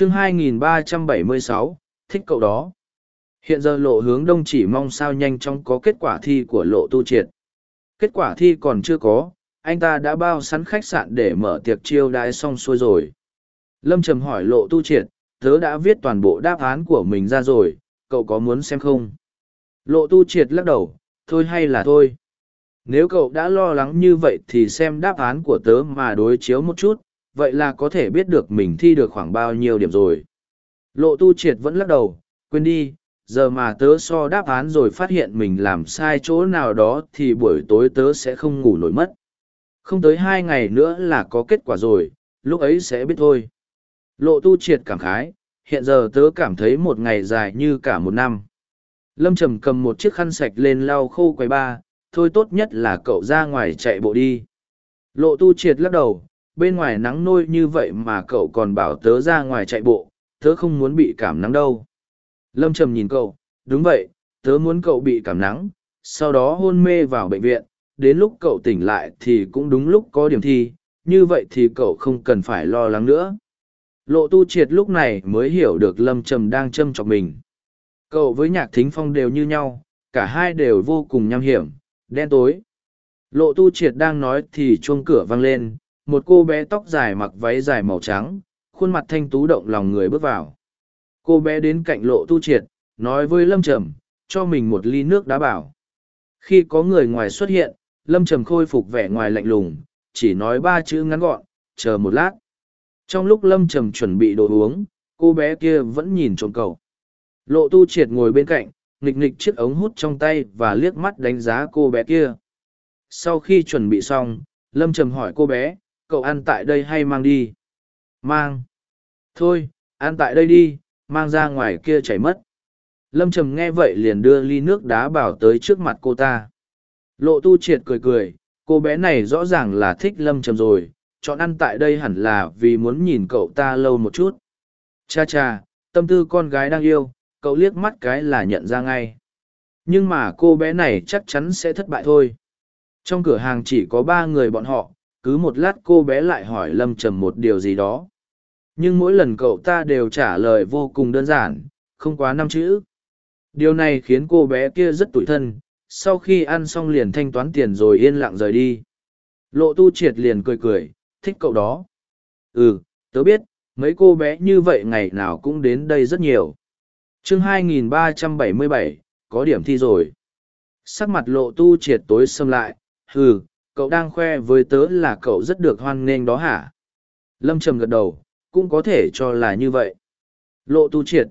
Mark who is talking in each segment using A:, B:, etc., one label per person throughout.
A: chương 2376, thích cậu đó. Hiện giờ lộ hướng đông chỉ mong sao nhanh chóng có kết quả thi của lộ tu triệt. Kết quả thi còn chưa có, anh ta đã bao sẵn khách sạn để mở tiệc chiêu đãi xong xuôi rồi. Lâm Trầm hỏi lộ tu triệt, tớ đã viết toàn bộ đáp án của mình ra rồi, cậu có muốn xem không? Lộ tu triệt lắc đầu, thôi hay là thôi. Nếu cậu đã lo lắng như vậy thì xem đáp án của tớ mà đối chiếu một chút, vậy là có thể biết được mình thi được khoảng bao nhiêu điểm rồi. Lộ tu triệt vẫn lắc đầu, quên đi, giờ mà tớ so đáp án rồi phát hiện mình làm sai chỗ nào đó thì buổi tối tớ sẽ không ngủ nổi mất. Không tới hai ngày nữa là có kết quả rồi, lúc ấy sẽ biết thôi. Lộ tu triệt cảm khái, hiện giờ tớ cảm thấy một ngày dài như cả một năm. Lâm Trầm cầm một chiếc khăn sạch lên lau khô quầy ba, thôi tốt nhất là cậu ra ngoài chạy bộ đi. Lộ tu triệt lắc đầu, bên ngoài nắng nôi như vậy mà cậu còn bảo tớ ra ngoài chạy bộ, tớ không muốn bị cảm nắng đâu. Lâm Trầm nhìn cậu, đúng vậy, tớ muốn cậu bị cảm nắng, sau đó hôn mê vào bệnh viện, đến lúc cậu tỉnh lại thì cũng đúng lúc có điểm thi, như vậy thì cậu không cần phải lo lắng nữa. Lộ tu triệt lúc này mới hiểu được Lâm Trầm đang châm chọc mình. Cậu với nhạc thính phong đều như nhau, cả hai đều vô cùng nham hiểm, đen tối. Lộ tu triệt đang nói thì chuông cửa vang lên, một cô bé tóc dài mặc váy dài màu trắng, khuôn mặt thanh tú động lòng người bước vào. Cô bé đến cạnh lộ tu triệt, nói với Lâm Trầm, cho mình một ly nước đá bảo. Khi có người ngoài xuất hiện, Lâm Trầm khôi phục vẻ ngoài lạnh lùng, chỉ nói ba chữ ngắn gọn, chờ một lát. Trong lúc Lâm Trầm chuẩn bị đồ uống, cô bé kia vẫn nhìn trộm cầu. Lộ tu triệt ngồi bên cạnh, nghịch nghịch chiếc ống hút trong tay và liếc mắt đánh giá cô bé kia. Sau khi chuẩn bị xong, Lâm Trầm hỏi cô bé, cậu ăn tại đây hay mang đi? Mang. Thôi, ăn tại đây đi, mang ra ngoài kia chảy mất. Lâm Trầm nghe vậy liền đưa ly nước đá bảo tới trước mặt cô ta. Lộ tu triệt cười cười, cô bé này rõ ràng là thích Lâm Trầm rồi, chọn ăn tại đây hẳn là vì muốn nhìn cậu ta lâu một chút. Cha cha, tâm tư con gái đang yêu, cậu liếc mắt cái là nhận ra ngay. Nhưng mà cô bé này chắc chắn sẽ thất bại thôi. Trong cửa hàng chỉ có ba người bọn họ, cứ một lát cô bé lại hỏi Lâm Trầm một điều gì đó. Nhưng mỗi lần cậu ta đều trả lời vô cùng đơn giản, không quá năm chữ. Điều này khiến cô bé kia rất tủi thân, sau khi ăn xong liền thanh toán tiền rồi yên lặng rời đi. Lộ tu triệt liền cười cười, thích cậu đó. Ừ, tớ biết, mấy cô bé như vậy ngày nào cũng đến đây rất nhiều. chương 2377, có điểm thi rồi. Sắc mặt lộ tu triệt tối xâm lại, hừ, cậu đang khoe với tớ là cậu rất được hoan nghênh đó hả? Lâm Trầm gật đầu, cũng có thể cho là như vậy. Lộ tu triệt.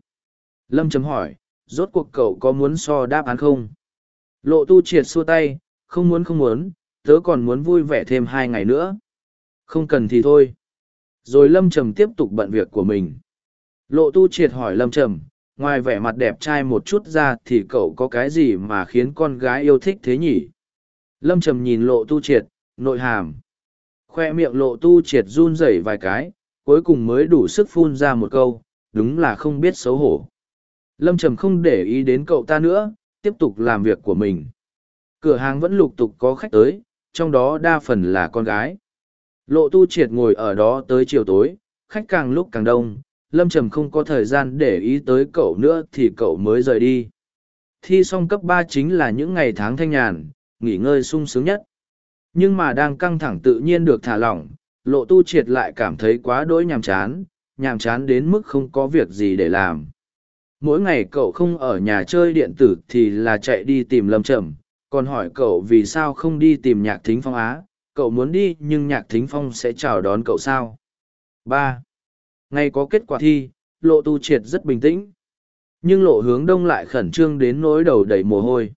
A: Lâm Trầm hỏi, rốt cuộc cậu có muốn so đáp án không? Lộ tu triệt xua tay, không muốn không muốn, tớ còn muốn vui vẻ thêm hai ngày nữa. Không cần thì thôi. Rồi Lâm Trầm tiếp tục bận việc của mình. Lộ tu triệt hỏi Lâm Trầm, ngoài vẻ mặt đẹp trai một chút ra thì cậu có cái gì mà khiến con gái yêu thích thế nhỉ? Lâm Trầm nhìn lộ tu triệt, nội hàm. Khoe miệng lộ tu triệt run rẩy vài cái, cuối cùng mới đủ sức phun ra một câu, đúng là không biết xấu hổ. Lâm Trầm không để ý đến cậu ta nữa, tiếp tục làm việc của mình. Cửa hàng vẫn lục tục có khách tới, trong đó đa phần là con gái. Lộ tu triệt ngồi ở đó tới chiều tối, khách càng lúc càng đông, Lâm Trầm không có thời gian để ý tới cậu nữa thì cậu mới rời đi. Thi xong cấp ba chính là những ngày tháng thanh nhàn, nghỉ ngơi sung sướng nhất. Nhưng mà đang căng thẳng tự nhiên được thả lỏng, lộ tu triệt lại cảm thấy quá đỗi nhàm chán, nhàm chán đến mức không có việc gì để làm. Mỗi ngày cậu không ở nhà chơi điện tử thì là chạy đi tìm lâm trầm, còn hỏi cậu vì sao không đi tìm nhạc thính phong á, cậu muốn đi nhưng nhạc thính phong sẽ chào đón cậu sao. ba Ngày có kết quả thi, lộ tu triệt rất bình tĩnh. Nhưng lộ hướng đông lại khẩn trương đến nỗi đầu đầy mồ hôi.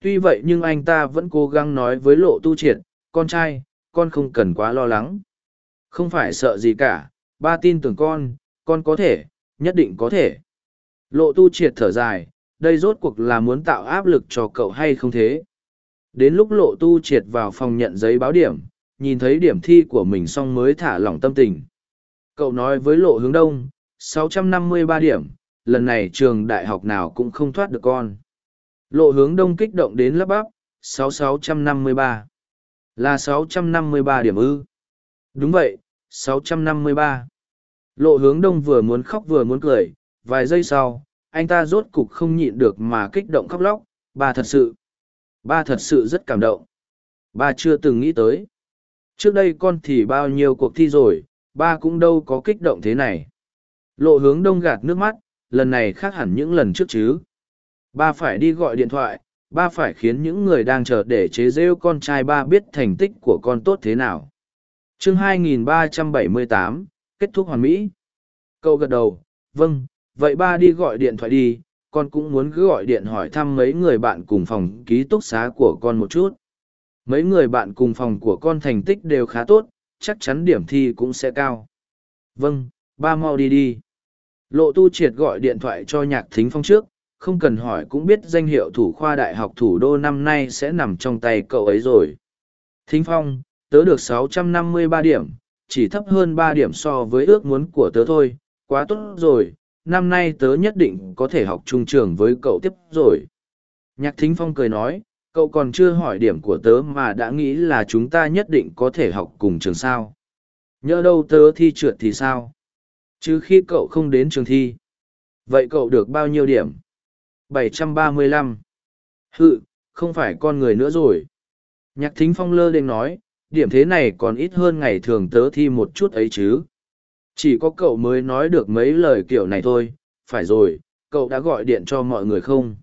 A: Tuy vậy nhưng anh ta vẫn cố gắng nói với lộ tu triệt, con trai, con không cần quá lo lắng. Không phải sợ gì cả, ba tin tưởng con, con có thể, nhất định có thể. Lộ tu triệt thở dài, đây rốt cuộc là muốn tạo áp lực cho cậu hay không thế? Đến lúc lộ tu triệt vào phòng nhận giấy báo điểm, nhìn thấy điểm thi của mình xong mới thả lỏng tâm tình. Cậu nói với lộ hướng đông, 653 điểm, lần này trường đại học nào cũng không thoát được con. Lộ hướng đông kích động đến lắp bắp, 6653. Là 653 điểm ư. Đúng vậy, 653. Lộ hướng đông vừa muốn khóc vừa muốn cười, vài giây sau, anh ta rốt cục không nhịn được mà kích động khóc lóc, ba thật sự, ba thật sự rất cảm động. Ba chưa từng nghĩ tới. Trước đây con thì bao nhiêu cuộc thi rồi, ba cũng đâu có kích động thế này. Lộ hướng đông gạt nước mắt, lần này khác hẳn những lần trước chứ. Ba phải đi gọi điện thoại, ba phải khiến những người đang chờ để chế rêu con trai ba biết thành tích của con tốt thế nào. chương 2378, kết thúc hoàn mỹ. Cậu gật đầu, vâng, vậy ba đi gọi điện thoại đi, con cũng muốn cứ gọi điện hỏi thăm mấy người bạn cùng phòng ký túc xá của con một chút. Mấy người bạn cùng phòng của con thành tích đều khá tốt, chắc chắn điểm thi cũng sẽ cao. Vâng, ba mau đi đi. Lộ tu triệt gọi điện thoại cho nhạc thính phong trước, không cần hỏi cũng biết danh hiệu thủ khoa đại học thủ đô năm nay sẽ nằm trong tay cậu ấy rồi. Thính phong, tớ được 653 điểm, chỉ thấp hơn ba điểm so với ước muốn của tớ thôi, quá tốt rồi, năm nay tớ nhất định có thể học trung trường với cậu tiếp rồi. Nhạc thính phong cười nói, cậu còn chưa hỏi điểm của tớ mà đã nghĩ là chúng ta nhất định có thể học cùng trường sao. Nhớ đâu tớ thi trượt thì sao? Chứ khi cậu không đến trường thi. Vậy cậu được bao nhiêu điểm? 735. Hự, không phải con người nữa rồi. Nhạc thính phong lơ đênh nói, điểm thế này còn ít hơn ngày thường tớ thi một chút ấy chứ. Chỉ có cậu mới nói được mấy lời kiểu này thôi, phải rồi, cậu đã gọi điện cho mọi người không?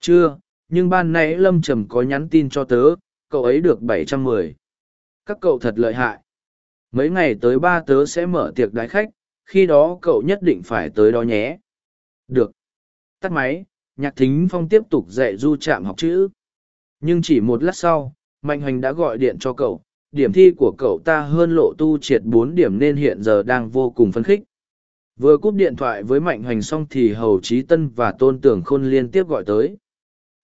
A: Chưa, nhưng ban nãy Lâm Trầm có nhắn tin cho tớ, cậu ấy được 710. Các cậu thật lợi hại. Mấy ngày tới ba tớ sẽ mở tiệc đái khách, khi đó cậu nhất định phải tới đó nhé. Được. Tắt máy, nhạc thính phong tiếp tục dạy du Trạm học chữ. Nhưng chỉ một lát sau, Mạnh Hoành đã gọi điện cho cậu, điểm thi của cậu ta hơn lộ tu triệt bốn điểm nên hiện giờ đang vô cùng phấn khích. Vừa cúp điện thoại với Mạnh Hoành xong thì Hầu Trí Tân và Tôn Tưởng Khôn liên tiếp gọi tới.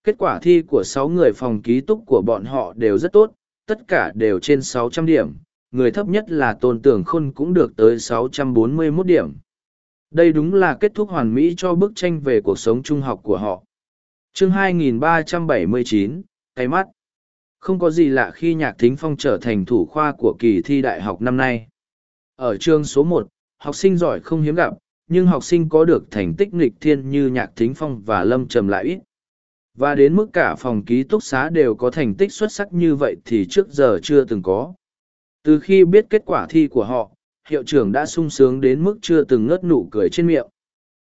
A: Kết quả thi của sáu người phòng ký túc của bọn họ đều rất tốt, tất cả đều trên 600 điểm, người thấp nhất là Tôn Tưởng Khôn cũng được tới 641 điểm. Đây đúng là kết thúc hoàn mỹ cho bức tranh về cuộc sống trung học của họ. chương 2379, cái mắt. Không có gì lạ khi Nhạc Thính Phong trở thành thủ khoa của kỳ thi đại học năm nay. Ở chương số một, học sinh giỏi không hiếm gặp, nhưng học sinh có được thành tích nghịch thiên như Nhạc Thính Phong và Lâm Trầm lại ít. Và đến mức cả phòng ký túc xá đều có thành tích xuất sắc như vậy thì trước giờ chưa từng có. Từ khi biết kết quả thi của họ, hiệu trưởng đã sung sướng đến mức chưa từng ngớt nụ cười trên miệng.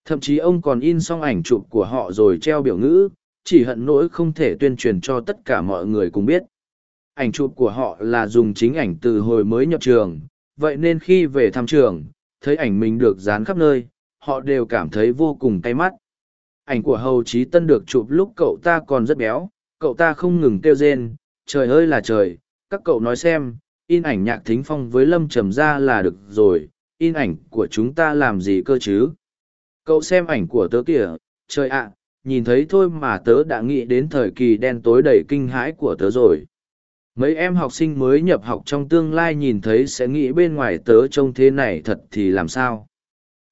A: Thậm chí ông còn in xong ảnh chụp của họ rồi treo biểu ngữ, chỉ hận nỗi không thể tuyên truyền cho tất cả mọi người cùng biết. Ảnh chụp của họ là dùng chính ảnh từ hồi mới nhập trường, vậy nên khi về thăm trường, thấy ảnh mình được dán khắp nơi, họ đều cảm thấy vô cùng cay mắt. Ảnh của Hầu Chí Tân được chụp lúc cậu ta còn rất béo, cậu ta không ngừng kêu rên, trời ơi là trời, các cậu nói xem, in ảnh nhạc thính phong với lâm trầm ra là được rồi, in ảnh của chúng ta làm gì cơ chứ? Cậu xem ảnh của tớ kìa, trời ạ, nhìn thấy thôi mà tớ đã nghĩ đến thời kỳ đen tối đầy kinh hãi của tớ rồi. Mấy em học sinh mới nhập học trong tương lai nhìn thấy sẽ nghĩ bên ngoài tớ trông thế này thật thì làm sao?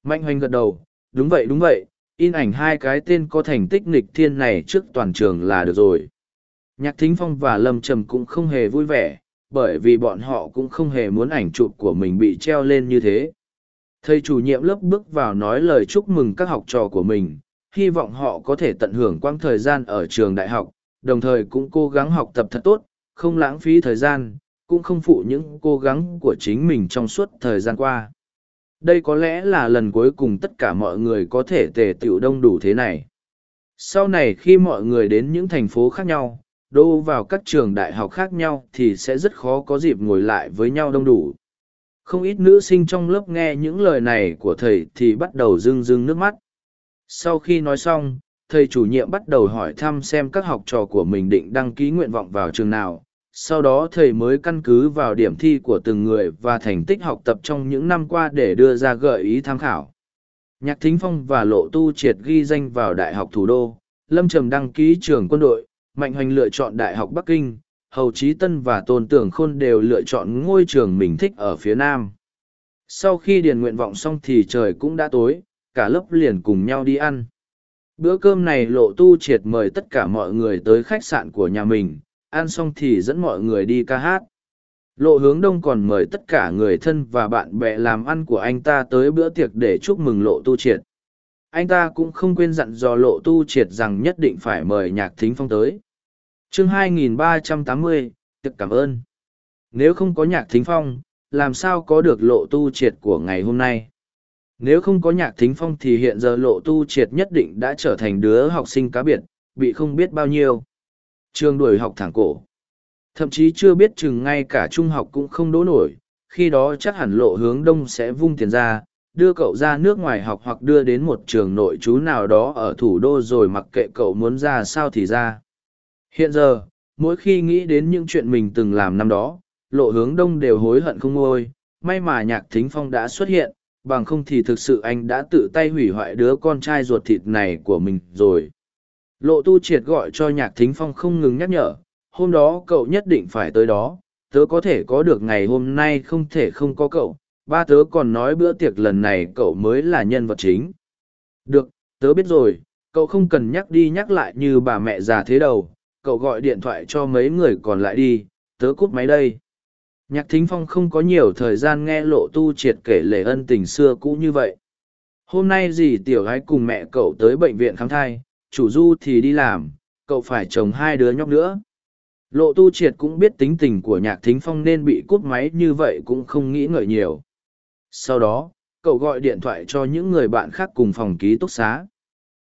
A: Mạnh hoành gật đầu đúng vậy đúng vậy in ảnh hai cái tên có thành tích nghịch thiên này trước toàn trường là được rồi. Nhạc thính phong và lâm trầm cũng không hề vui vẻ bởi vì bọn họ cũng không hề muốn ảnh chụp của mình bị treo lên như thế thầy chủ nhiệm lớp bước vào nói lời chúc mừng các học trò của mình hy vọng họ có thể tận hưởng quãng thời gian ở trường đại học, đồng thời cũng cố gắng học tập thật tốt, không lãng phí thời gian, cũng không phụ những cố gắng của chính mình trong suốt thời gian qua. Đây có lẽ là lần cuối cùng tất cả mọi người có thể tề tiểu đông đủ thế này. Sau này khi mọi người đến những thành phố khác nhau, đô vào các trường đại học khác nhau thì sẽ rất khó có dịp ngồi lại với nhau đông đủ. Không ít nữ sinh trong lớp nghe những lời này của thầy thì bắt đầu rưng rưng nước mắt. Sau khi nói xong, thầy chủ nhiệm bắt đầu hỏi thăm xem các học trò của mình định đăng ký nguyện vọng vào trường nào. Sau đó thầy mới căn cứ vào điểm thi của từng người và thành tích học tập trong những năm qua để đưa ra gợi ý tham khảo. Nhạc Thính Phong và Lộ Tu Triệt ghi danh vào Đại học Thủ đô, Lâm Trầm đăng ký trường quân đội, Mạnh Hoành lựa chọn Đại học Bắc Kinh, Hầu Chí Tân và Tôn Tưởng Khôn đều lựa chọn ngôi trường mình thích ở phía Nam. Sau khi điền nguyện vọng xong thì trời cũng đã tối, cả lớp liền cùng nhau đi ăn. Bữa cơm này lộ tu triệt mời tất cả mọi người tới khách sạn của nhà mình, ăn xong thì dẫn mọi người đi ca hát. Lộ hướng đông còn mời tất cả người thân và bạn bè làm ăn của anh ta tới bữa tiệc để chúc mừng lộ tu triệt. Anh ta cũng không quên dặn dò lộ tu triệt rằng nhất định phải mời nhạc thính phong tới chương 2380, tiệc cảm ơn. Nếu không có nhạc thính phong, làm sao có được lộ tu triệt của ngày hôm nay? Nếu không có nhạc thính phong thì hiện giờ lộ tu triệt nhất định đã trở thành đứa học sinh cá biệt, bị không biết bao nhiêu. Trường đuổi học thẳng cổ. Thậm chí chưa biết chừng ngay cả trung học cũng không đỗ nổi, khi đó chắc hẳn lộ hướng đông sẽ vung tiền ra, đưa cậu ra nước ngoài học hoặc đưa đến một trường nội trú nào đó ở thủ đô rồi mặc kệ cậu muốn ra sao thì ra. Hiện giờ, mỗi khi nghĩ đến những chuyện mình từng làm năm đó, lộ hướng đông đều hối hận không ngôi, may mà nhạc thính phong đã xuất hiện, bằng không thì thực sự anh đã tự tay hủy hoại đứa con trai ruột thịt này của mình rồi. Lộ tu triệt gọi cho nhạc thính phong không ngừng nhắc nhở, hôm đó cậu nhất định phải tới đó, tớ có thể có được ngày hôm nay không thể không có cậu, ba tớ còn nói bữa tiệc lần này cậu mới là nhân vật chính. Được, tớ biết rồi, cậu không cần nhắc đi nhắc lại như bà mẹ già thế đầu, cậu gọi điện thoại cho mấy người còn lại đi, tớ cúp máy đây. Nhạc thính phong không có nhiều thời gian nghe lộ tu triệt kể lể ân tình xưa cũ như vậy. Hôm nay dì tiểu gái cùng mẹ cậu tới bệnh viện khám thai, chủ du thì đi làm, cậu phải chồng hai đứa nhóc nữa. Lộ tu triệt cũng biết tính tình của nhạc thính phong nên bị cút máy như vậy cũng không nghĩ ngợi nhiều. Sau đó, cậu gọi điện thoại cho những người bạn khác cùng phòng ký túc xá.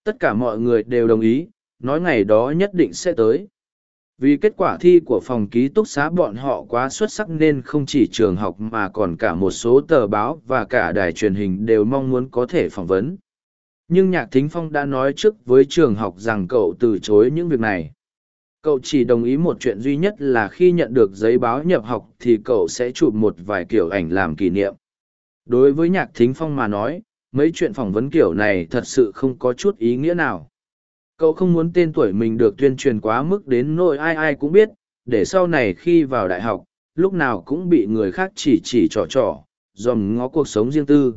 A: Tất cả mọi người đều đồng ý, nói ngày đó nhất định sẽ tới. Vì kết quả thi của phòng ký túc xá bọn họ quá xuất sắc nên không chỉ trường học mà còn cả một số tờ báo và cả đài truyền hình đều mong muốn có thể phỏng vấn. Nhưng Nhạc Thính Phong đã nói trước với trường học rằng cậu từ chối những việc này. Cậu chỉ đồng ý một chuyện duy nhất là khi nhận được giấy báo nhập học thì cậu sẽ chụp một vài kiểu ảnh làm kỷ niệm. Đối với Nhạc Thính Phong mà nói, mấy chuyện phỏng vấn kiểu này thật sự không có chút ý nghĩa nào cậu không muốn tên tuổi mình được tuyên truyền quá mức đến nỗi ai ai cũng biết, để sau này khi vào đại học, lúc nào cũng bị người khác chỉ chỉ trò trò, dòm ngó cuộc sống riêng tư.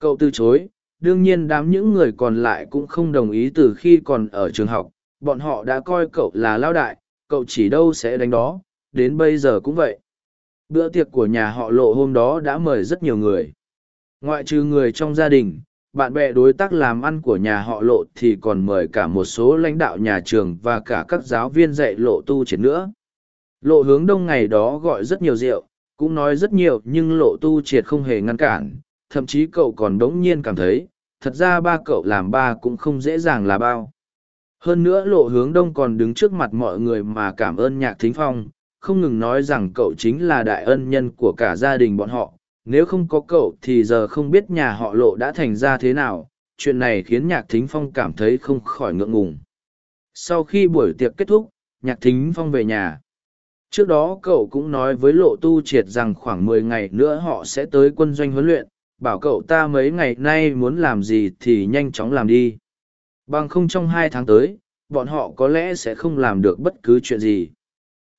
A: Cậu từ chối, đương nhiên đám những người còn lại cũng không đồng ý từ khi còn ở trường học, bọn họ đã coi cậu là lao đại, cậu chỉ đâu sẽ đánh đó, đến bây giờ cũng vậy. Bữa tiệc của nhà họ lộ hôm đó đã mời rất nhiều người. Ngoại trừ người trong gia đình bạn bè đối tác làm ăn của nhà họ lộ thì còn mời cả một số lãnh đạo nhà trường và cả các giáo viên dạy lộ tu triệt nữa. Lộ hướng đông ngày đó gọi rất nhiều rượu, cũng nói rất nhiều nhưng lộ tu triệt không hề ngăn cản, thậm chí cậu còn đống nhiên cảm thấy, thật ra ba cậu làm ba cũng không dễ dàng là bao. Hơn nữa lộ hướng đông còn đứng trước mặt mọi người mà cảm ơn nhạc thính phong, không ngừng nói rằng cậu chính là đại ân nhân của cả gia đình bọn họ nếu không có cậu thì giờ không biết nhà họ lộ đã thành ra thế nào, chuyện này khiến nhạc thính phong cảm thấy không khỏi ngượng ngùng. Sau khi buổi tiệc kết thúc, nhạc thính phong về nhà. Trước đó cậu cũng nói với lộ tu triệt rằng khoảng mười ngày nữa họ sẽ tới quân doanh huấn luyện, bảo cậu ta mấy ngày nay muốn làm gì thì nhanh chóng làm đi. Bằng không trong hai tháng tới, bọn họ có lẽ sẽ không làm được bất cứ chuyện gì.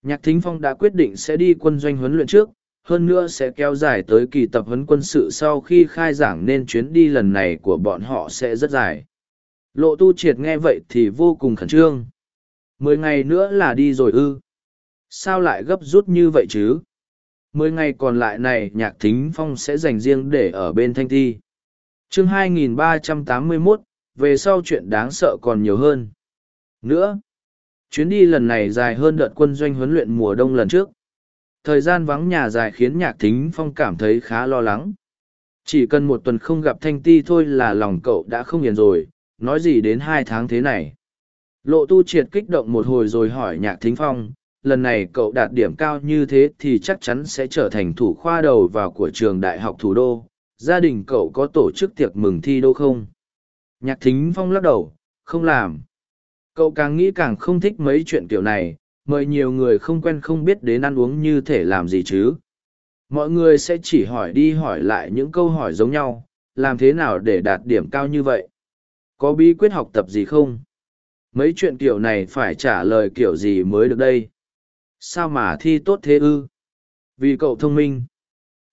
A: Nhạc thính phong đã quyết định sẽ đi quân doanh huấn luyện trước hơn nữa sẽ kéo dài tới kỳ tập huấn quân sự sau khi khai giảng nên chuyến đi lần này của bọn họ sẽ rất dài. Lộ tu triệt nghe vậy thì vô cùng khẩn trương. Mười ngày nữa là đi rồi ư? Sao lại gấp rút như vậy chứ? Mười ngày còn lại này nhạc thính phong sẽ dành riêng để ở bên thanh thi. Chương 2381, về sau chuyện đáng sợ còn nhiều hơn. Nữa chuyến đi lần này dài hơn đợt quân doanh huấn luyện mùa đông lần trước thời gian vắng nhà dài khiến nhạc thính phong cảm thấy khá lo lắng. Chỉ cần một tuần không gặp thanh ti thôi là lòng cậu đã không yên rồi. Nói gì đến hai tháng thế này? Lộ tu triệt kích động một hồi rồi hỏi nhạc thính phong, lần này cậu đạt điểm cao như thế thì chắc chắn sẽ trở thành thủ khoa đầu vào của trường đại học thủ đô. Gia đình cậu có tổ chức tiệc mừng thi đô không? Nhạc thính phong lắc đầu, không làm. Cậu càng nghĩ càng không thích mấy chuyện kiểu này mời nhiều người không quen không biết đến ăn uống như thể làm gì chứ? Mọi người sẽ chỉ hỏi đi hỏi lại những câu hỏi giống nhau, làm thế nào để đạt điểm cao như vậy? Có bí quyết học tập gì không? Mấy chuyện kiểu này phải trả lời kiểu gì mới được đây? Sao mà thi tốt thế ư? Vì cậu thông minh.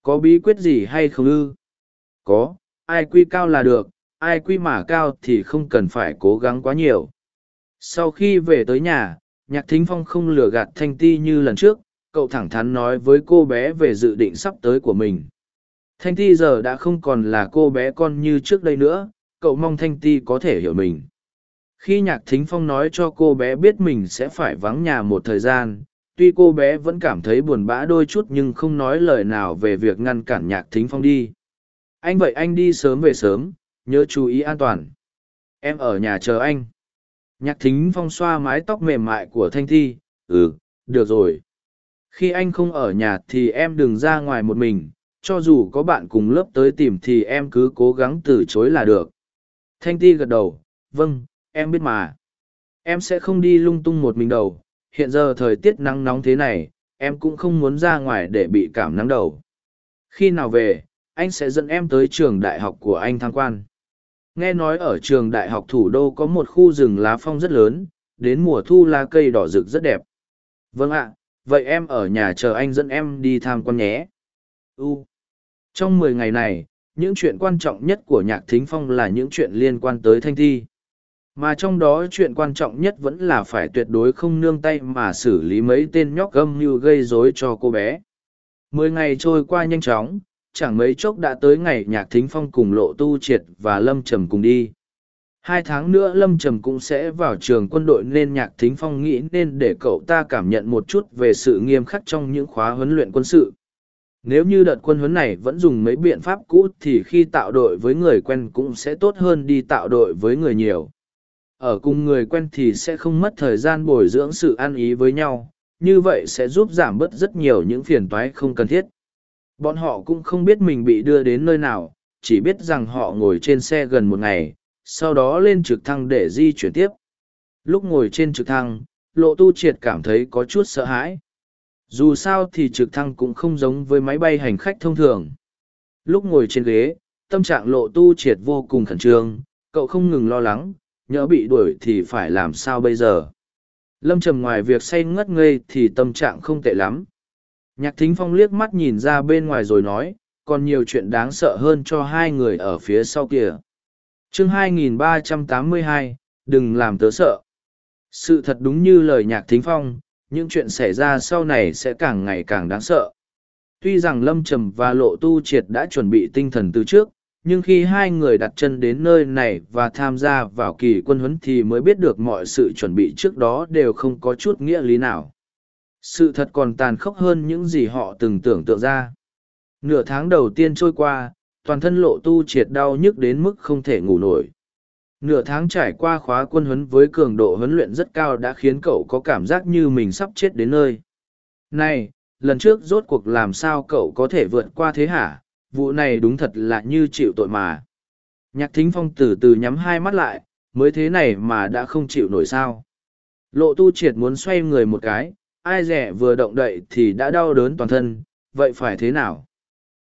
A: Có bí quyết gì hay không ư? Có, ai quy cao là được, ai quy mà cao thì không cần phải cố gắng quá nhiều. Sau khi về tới nhà nhạc thính phong không lừa gạt thanh ti như lần trước, cậu thẳng thắn nói với cô bé về dự định sắp tới của mình. Thanh ti giờ đã không còn là cô bé con như trước đây nữa, cậu mong thanh ti có thể hiểu mình. Khi nhạc thính phong nói cho cô bé biết mình sẽ phải vắng nhà một thời gian, tuy cô bé vẫn cảm thấy buồn bã đôi chút nhưng không nói lời nào về việc ngăn cản nhạc thính phong đi. Anh vậy anh đi sớm về sớm, nhớ chú ý an toàn. Em ở nhà chờ anh nhạc thính phong xoa mái tóc mềm mại của thanh thi ừ được rồi. Khi anh không ở nhà thì em đừng ra ngoài một mình, cho dù có bạn cùng lớp tới tìm thì em cứ cố gắng từ chối là được. Thanh ti gật đầu vâng em biết mà. Em sẽ không đi lung tung một mình đầu hiện giờ thời tiết nắng nóng thế này, em cũng không muốn ra ngoài để bị cảm nắng đầu. Khi nào về, anh sẽ dẫn em tới trường đại học của anh tham quan nghe nói ở trường đại học thủ đô có một khu rừng lá phong rất lớn, đến mùa thu lá cây đỏ rực rất đẹp. Vâng ạ, vậy em ở nhà chờ anh dẫn em đi tham quan nhé. U. Trong mười ngày này, những chuyện quan trọng nhất của nhạc thính phong là những chuyện liên quan tới thanh thi. Mà trong đó chuyện quan trọng nhất vẫn là phải tuyệt đối không nương tay mà xử lý mấy tên nhóc gâm như gây rối cho cô bé. Mười ngày trôi qua nhanh chóng chẳng mấy chốc đã tới ngày nhạc thính phong cùng lộ tu triệt và lâm trầm cùng đi. Hai tháng nữa lâm trầm cũng sẽ vào trường quân đội nên nhạc thính phong nghĩ nên để cậu ta cảm nhận một chút về sự nghiêm khắc trong những khóa huấn luyện quân sự. Nếu như đợt quân huấn này vẫn dùng mấy biện pháp cũ thì khi tạo đội với người quen cũng sẽ tốt hơn đi tạo đội với người nhiều. Ở cùng người quen thì sẽ không mất thời gian bồi dưỡng sự ăn ý với nhau, như vậy sẽ giúp giảm bớt rất nhiều những phiền toái không cần thiết bọn họ cũng không biết mình bị đưa đến nơi nào, chỉ biết rằng họ ngồi trên xe gần một ngày, sau đó lên trực thăng để di chuyển tiếp. Lúc ngồi trên trực thăng, lộ tu triệt cảm thấy có chút sợ hãi. Dù sao thì trực thăng cũng không giống với máy bay hành khách thông thường. Lúc ngồi trên ghế, tâm trạng lộ tu triệt vô cùng khẩn trương, cậu không ngừng lo lắng, nhỡ bị đuổi thì phải làm sao bây giờ? Lâm trầm ngoài việc say ngất ngây thì tâm trạng không tệ lắm nhạc thính phong liếc mắt nhìn ra bên ngoài rồi nói còn nhiều chuyện đáng sợ hơn cho hai người ở phía sau kìa chương 2382, đừng làm tớ sợ. Sự thật đúng như lời nhạc thính phong những chuyện xảy ra sau này sẽ càng ngày càng đáng sợ. Tuy rằng lâm trầm và lộ tu triệt đã chuẩn bị tinh thần từ trước nhưng khi hai người đặt chân đến nơi này và tham gia vào kỳ quân huấn thì mới biết được mọi sự chuẩn bị trước đó đều không có chút nghĩa lý nào sự thật còn tàn khốc hơn những gì họ từng tưởng tượng ra. Nửa tháng đầu tiên trôi qua, toàn thân lộ tu triệt đau nhức đến mức không thể ngủ nổi. Nửa tháng trải qua khóa quân huấn với cường độ huấn luyện rất cao đã khiến cậu có cảm giác như mình sắp chết đến nơi. Này, lần trước rốt cuộc làm sao cậu có thể vượt qua thế hả? Vụ này đúng thật là như chịu tội mà. Nhạc thính phong từ từ nhắm hai mắt lại, mới thế này mà đã không chịu nổi sao? Lộ tu triệt muốn xoay người một cái ai rẻ vừa động đậy thì đã đau đớn toàn thân, vậy phải thế nào?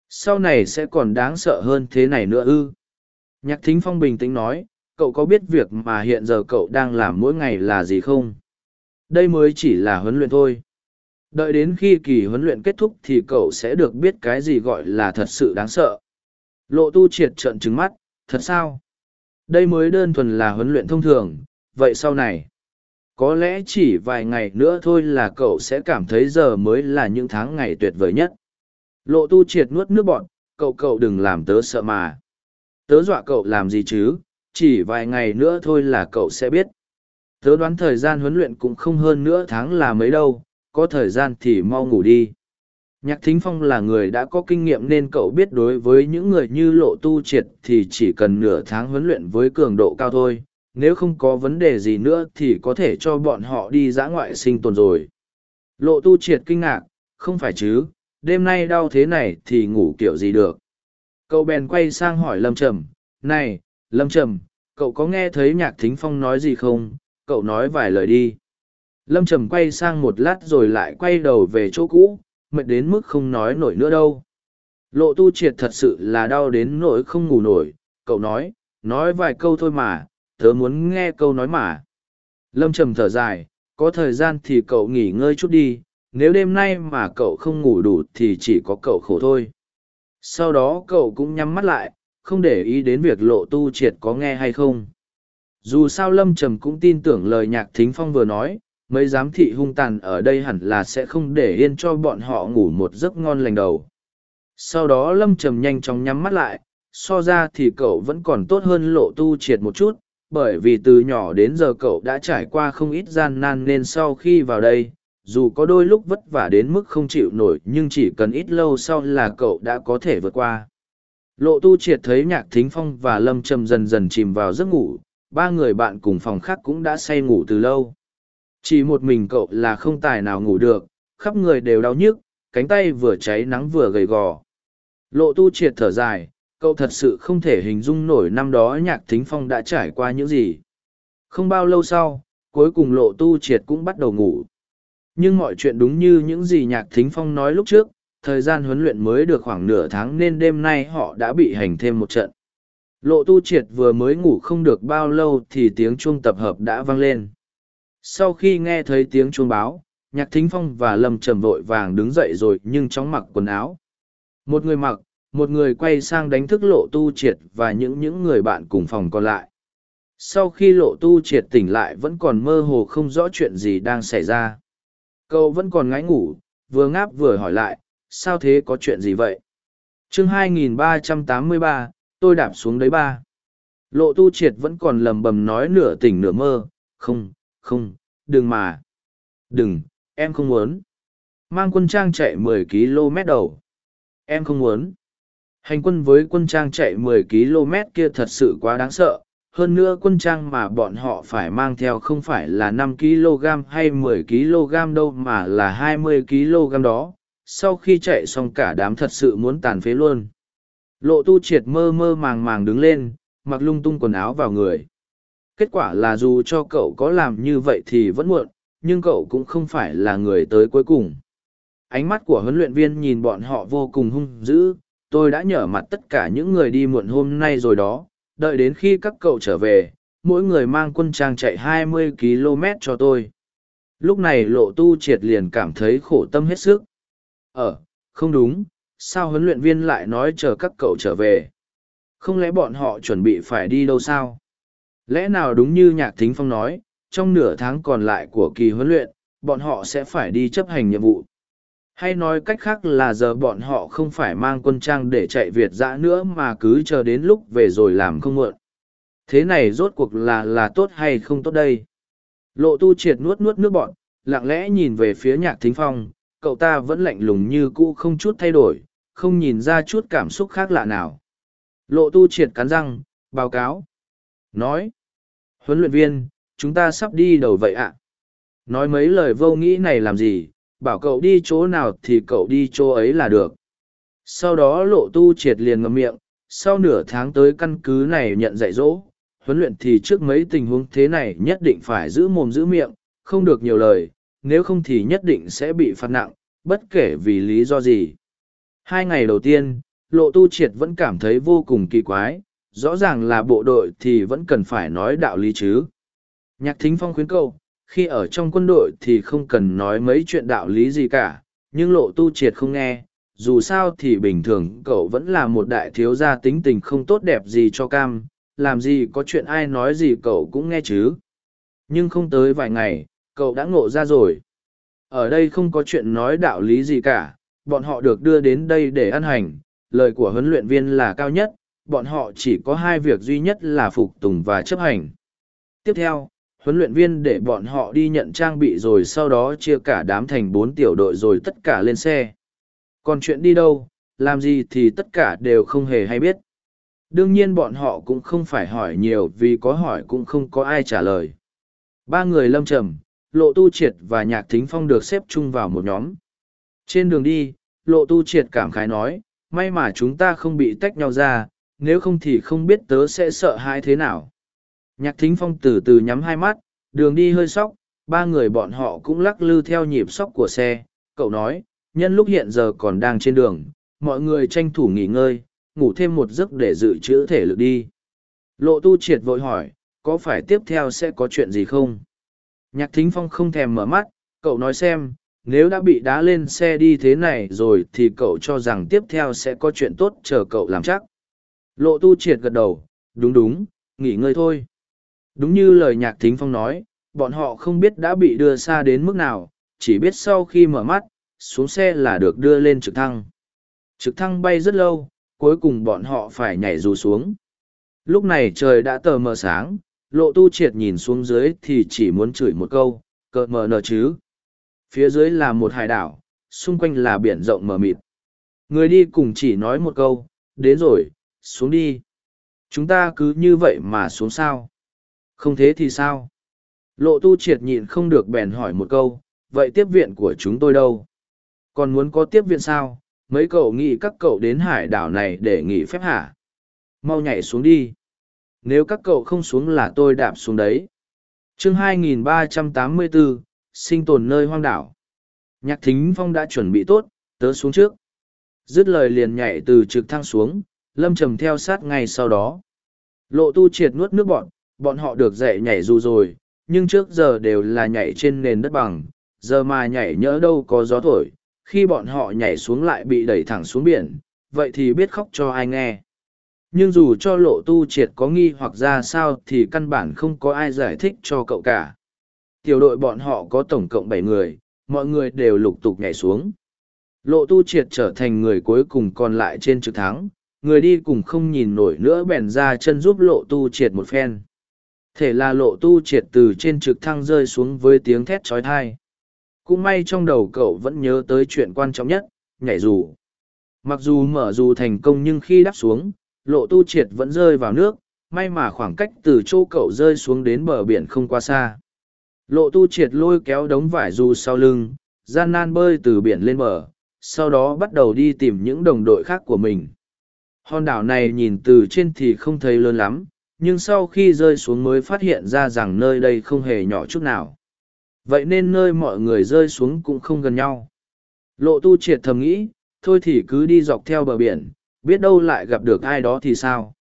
A: Sau này sẽ còn đáng sợ hơn thế này nữa ư? Nhạc thính phong bình tĩnh nói, cậu có biết việc mà hiện giờ cậu đang làm mỗi ngày là gì không? Đây mới chỉ là huấn luyện thôi. Đợi đến khi kỳ huấn luyện kết thúc thì cậu sẽ được biết cái gì gọi là thật sự đáng sợ. Lộ tu triệt trợn trứng mắt, thật sao? Đây mới đơn thuần là huấn luyện thông thường, vậy sau này? Có lẽ chỉ vài ngày nữa thôi là cậu sẽ cảm thấy giờ mới là những tháng ngày tuyệt vời nhất. Lộ tu triệt nuốt nước bọn cậu cậu đừng làm tớ sợ mà. Tớ dọa cậu làm gì chứ, chỉ vài ngày nữa thôi là cậu sẽ biết. Tớ đoán thời gian huấn luyện cũng không hơn nữa tháng là mấy đâu, có thời gian thì mau ngủ đi. Nhạc thính phong là người đã có kinh nghiệm nên cậu biết đối với những người như lộ tu triệt thì chỉ cần nửa tháng huấn luyện với cường độ cao thôi nếu không có vấn đề gì nữa thì có thể cho bọn họ đi dã ngoại sinh tồn rồi. Lộ tu triệt kinh ngạc, không phải chứ, đêm nay đau thế này thì ngủ kiểu gì được? Cậu bèn quay sang hỏi lâm trầm, này, lâm trầm, cậu có nghe thấy nhạc thính phong nói gì không? Cậu nói vài lời đi. Lâm trầm quay sang một lát rồi lại quay đầu về chỗ cũ, mệt đến mức không nói nổi nữa đâu. Lộ tu triệt thật sự là đau đến nỗi không ngủ nổi, cậu nói nói vài câu thôi mà tớ muốn nghe câu nói mà. Lâm trầm thở dài, có thời gian thì cậu nghỉ ngơi chút đi, nếu đêm nay mà cậu không ngủ đủ thì chỉ có cậu khổ thôi. Sau đó cậu cũng nhắm mắt lại, không để ý đến việc lộ tu triệt có nghe hay không. Dù sao lâm trầm cũng tin tưởng lời nhạc thính phong vừa nói, mấy giám thị hung tàn ở đây hẳn là sẽ không để yên cho bọn họ ngủ một giấc ngon lành đầu. Sau đó lâm trầm nhanh chóng nhắm mắt lại, so ra thì cậu vẫn còn tốt hơn lộ tu triệt một chút bởi vì từ nhỏ đến giờ cậu đã trải qua không ít gian nan nên sau khi vào đây, dù có đôi lúc vất vả đến mức không chịu nổi nhưng chỉ cần ít lâu sau là cậu đã có thể vượt qua. Lộ tu triệt thấy nhạc thính phong và lâm trầm dần dần chìm vào giấc ngủ, ba người bạn cùng phòng khác cũng đã say ngủ từ lâu. Chỉ một mình cậu là không tài nào ngủ được, khắp người đều đau nhức, cánh tay vừa cháy nắng vừa gầy gò. Lộ tu triệt thở dài cậu thật sự không thể hình dung nổi năm đó nhạc thính phong đã trải qua những gì. Không bao lâu sau, cuối cùng lộ tu triệt cũng bắt đầu ngủ. Nhưng mọi chuyện đúng như những gì nhạc thính phong nói lúc trước, thời gian huấn luyện mới được khoảng nửa tháng nên đêm nay họ đã bị hành thêm một trận. Lộ tu triệt vừa mới ngủ không được bao lâu thì tiếng chuông tập hợp đã vang lên. Sau khi nghe thấy tiếng chuông báo, nhạc thính phong và lâm trầm vội vàng đứng dậy rồi nhưng chóng mặc quần áo. Một người mặc một người quay sang đánh thức lộ tu triệt và những những người bạn cùng phòng còn lại. Sau khi lộ tu triệt tỉnh lại vẫn còn mơ hồ không rõ chuyện gì đang xảy ra. Cậu vẫn còn ngáy ngủ vừa ngáp vừa hỏi lại sao thế có chuyện gì vậy? Chương 2383, tôi đạp xuống đấy ba. Lộ tu triệt vẫn còn lầm bầm nói nửa tỉnh nửa mơ không không đừng mà. Đừng em không muốn. Mang quân trang chạy 10 km đầu. Em không muốn hành quân với quân trang chạy 10 km kia thật sự quá đáng sợ. Hơn nữa quân trang mà bọn họ phải mang theo không phải là 5 kg hay 10 kg đâu mà là 20 kg đó. Sau khi chạy xong cả đám thật sự muốn tàn phế luôn. Lộ tu triệt mơ mơ màng màng đứng lên, mặc lung tung quần áo vào người. Kết quả là dù cho cậu có làm như vậy thì vẫn muộn, nhưng cậu cũng không phải là người tới cuối cùng. Ánh mắt của huấn luyện viên nhìn bọn họ vô cùng hung dữ tôi đã nhở mặt tất cả những người đi muộn hôm nay rồi đó, đợi đến khi các cậu trở về, mỗi người mang quân trang chạy 20 km cho tôi. Lúc này lộ tu triệt liền cảm thấy khổ tâm hết sức. Ờ không đúng, sao huấn luyện viên lại nói chờ các cậu trở về? Không lẽ bọn họ chuẩn bị phải đi đâu sao? Lẽ nào đúng như nhạc thính phong nói, trong nửa tháng còn lại của kỳ huấn luyện, bọn họ sẽ phải đi chấp hành nhiệm vụ hay nói cách khác là giờ bọn họ không phải mang quân trang để chạy việt dã nữa mà cứ chờ đến lúc về rồi làm không mượn thế này rốt cuộc là là tốt hay không tốt đây? Lộ tu triệt nuốt nuốt nước bọn, lặng lẽ nhìn về phía nhạc thính phong, cậu ta vẫn lạnh lùng như cũ không chút thay đổi, không nhìn ra chút cảm xúc khác lạ nào. Lộ tu triệt cắn răng, báo cáo. Nói, huấn luyện viên, chúng ta sắp đi đầu vậy ạ. Nói mấy lời vô nghĩ này làm gì bảo cậu đi chỗ nào thì cậu đi chỗ ấy là được. Sau đó lộ tu triệt liền ngậm miệng, sau nửa tháng tới căn cứ này nhận dạy dỗ, huấn luyện thì trước mấy tình huống thế này nhất định phải giữ mồm giữ miệng, không được nhiều lời, nếu không thì nhất định sẽ bị phạt nặng, bất kể vì lý do gì. Hai ngày đầu tiên, lộ tu triệt vẫn cảm thấy vô cùng kỳ quái, rõ ràng là bộ đội thì vẫn cần phải nói đạo lý chứ. Nhạc thính phong khuyến câu khi ở trong quân đội thì không cần nói mấy chuyện đạo lý gì cả, nhưng lộ tu triệt không nghe, dù sao thì bình thường cậu vẫn là một đại thiếu gia tính tình không tốt đẹp gì cho cam, làm gì có chuyện ai nói gì cậu cũng nghe chứ. Nhưng không tới vài ngày, cậu đã ngộ ra rồi. Ở đây không có chuyện nói đạo lý gì cả, bọn họ được đưa đến đây để ăn hành, lời của huấn luyện viên là cao nhất, bọn họ chỉ có hai việc duy nhất là phục tùng và chấp hành. Tiếp theo huấn luyện viên để bọn họ đi nhận trang bị rồi sau đó chia cả đám thành bốn tiểu đội rồi tất cả lên xe. Còn chuyện đi đâu, làm gì thì tất cả đều không hề hay biết. Đương nhiên bọn họ cũng không phải hỏi nhiều vì có hỏi cũng không có ai trả lời. Ba người lâm trầm, lộ tu triệt và nhạc thính phong được xếp chung vào một nhóm. Trên đường đi, lộ tu triệt cảm khái nói, may mà chúng ta không bị tách nhau ra, nếu không thì không biết tớ sẽ sợ hãi thế nào nhạc thính phong từ từ nhắm hai mắt, đường đi hơi sóc, ba người bọn họ cũng lắc lư theo nhịp sóc của xe. Cậu nói, nhân lúc hiện giờ còn đang trên đường, mọi người tranh thủ nghỉ ngơi, ngủ thêm một giấc để dự trữ thể lực đi. Lộ tu triệt vội hỏi, có phải tiếp theo sẽ có chuyện gì không? Nhạc thính phong không thèm mở mắt, cậu nói xem, nếu đã bị đá lên xe đi thế này rồi thì cậu cho rằng tiếp theo sẽ có chuyện tốt chờ cậu làm chắc. Lộ tu triệt gật đầu, đúng đúng, nghỉ ngơi thôi đúng như lời nhạc thính phong nói bọn họ không biết đã bị đưa xa đến mức nào, chỉ biết sau khi mở mắt, xuống xe là được đưa lên trực thăng. Trực thăng bay rất lâu, cuối cùng bọn họ phải nhảy dù xuống. Lúc này trời đã tờ mờ sáng, lộ tu triệt nhìn xuống dưới thì chỉ muốn chửi một câu, cợt mờ nờ chứ. Phía dưới là một hải đảo, xung quanh là biển rộng mờ mịt. Người đi cùng chỉ nói một câu, đến rồi, xuống đi. Chúng ta cứ như vậy mà xuống sao? Không thế thì sao? Lộ tu triệt nhịn không được bèn hỏi một câu, vậy tiếp viện của chúng tôi đâu? Còn muốn có tiếp viện sao? Mấy cậu nghĩ các cậu đến hải đảo này để nghỉ phép hả? Mau nhảy xuống đi. Nếu các cậu không xuống là tôi đạp xuống đấy. chương 2384, sinh tồn nơi hoang đảo. Nhạc thính phong đã chuẩn bị tốt, tớ xuống trước. Dứt lời liền nhảy từ trực thăng xuống, lâm trầm theo sát ngay sau đó. Lộ tu triệt nuốt nước bọn, bọn họ được dạy nhảy dù rồi, nhưng trước giờ đều là nhảy trên nền đất bằng, giờ mà nhảy nhỡ đâu có gió thổi, khi bọn họ nhảy xuống lại bị đẩy thẳng xuống biển, vậy thì biết khóc cho ai nghe. Nhưng dù cho lộ tu triệt có nghi hoặc ra sao thì căn bản không có ai giải thích cho cậu cả. Tiểu đội bọn họ có tổng cộng bảy người, mọi người đều lục tục nhảy xuống. Lộ tu triệt trở thành người cuối cùng còn lại trên trực thắng, người đi cùng không nhìn nổi nữa bèn ra chân giúp lộ tu triệt một phen. Thể là lộ tu triệt từ trên trực thăng rơi xuống với tiếng thét trói thai. Cũng may trong đầu cậu vẫn nhớ tới chuyện quan trọng nhất, nhảy dù. Mặc dù mở dù thành công nhưng khi đáp xuống, lộ tu triệt vẫn rơi vào nước, may mà khoảng cách từ chỗ cậu rơi xuống đến bờ biển không quá xa. Lộ tu triệt lôi kéo đống vải dù sau lưng, gian nan bơi từ biển lên bờ, sau đó bắt đầu đi tìm những đồng đội khác của mình. Hòn đảo này nhìn từ trên thì không thấy lớn lắm, nhưng sau khi rơi xuống mới phát hiện ra rằng nơi đây không hề nhỏ chút nào. Vậy nên nơi mọi người rơi xuống cũng không gần nhau. Lộ tu triệt thầm nghĩ, thôi thì cứ đi dọc theo bờ biển, biết đâu lại gặp được ai đó thì sao.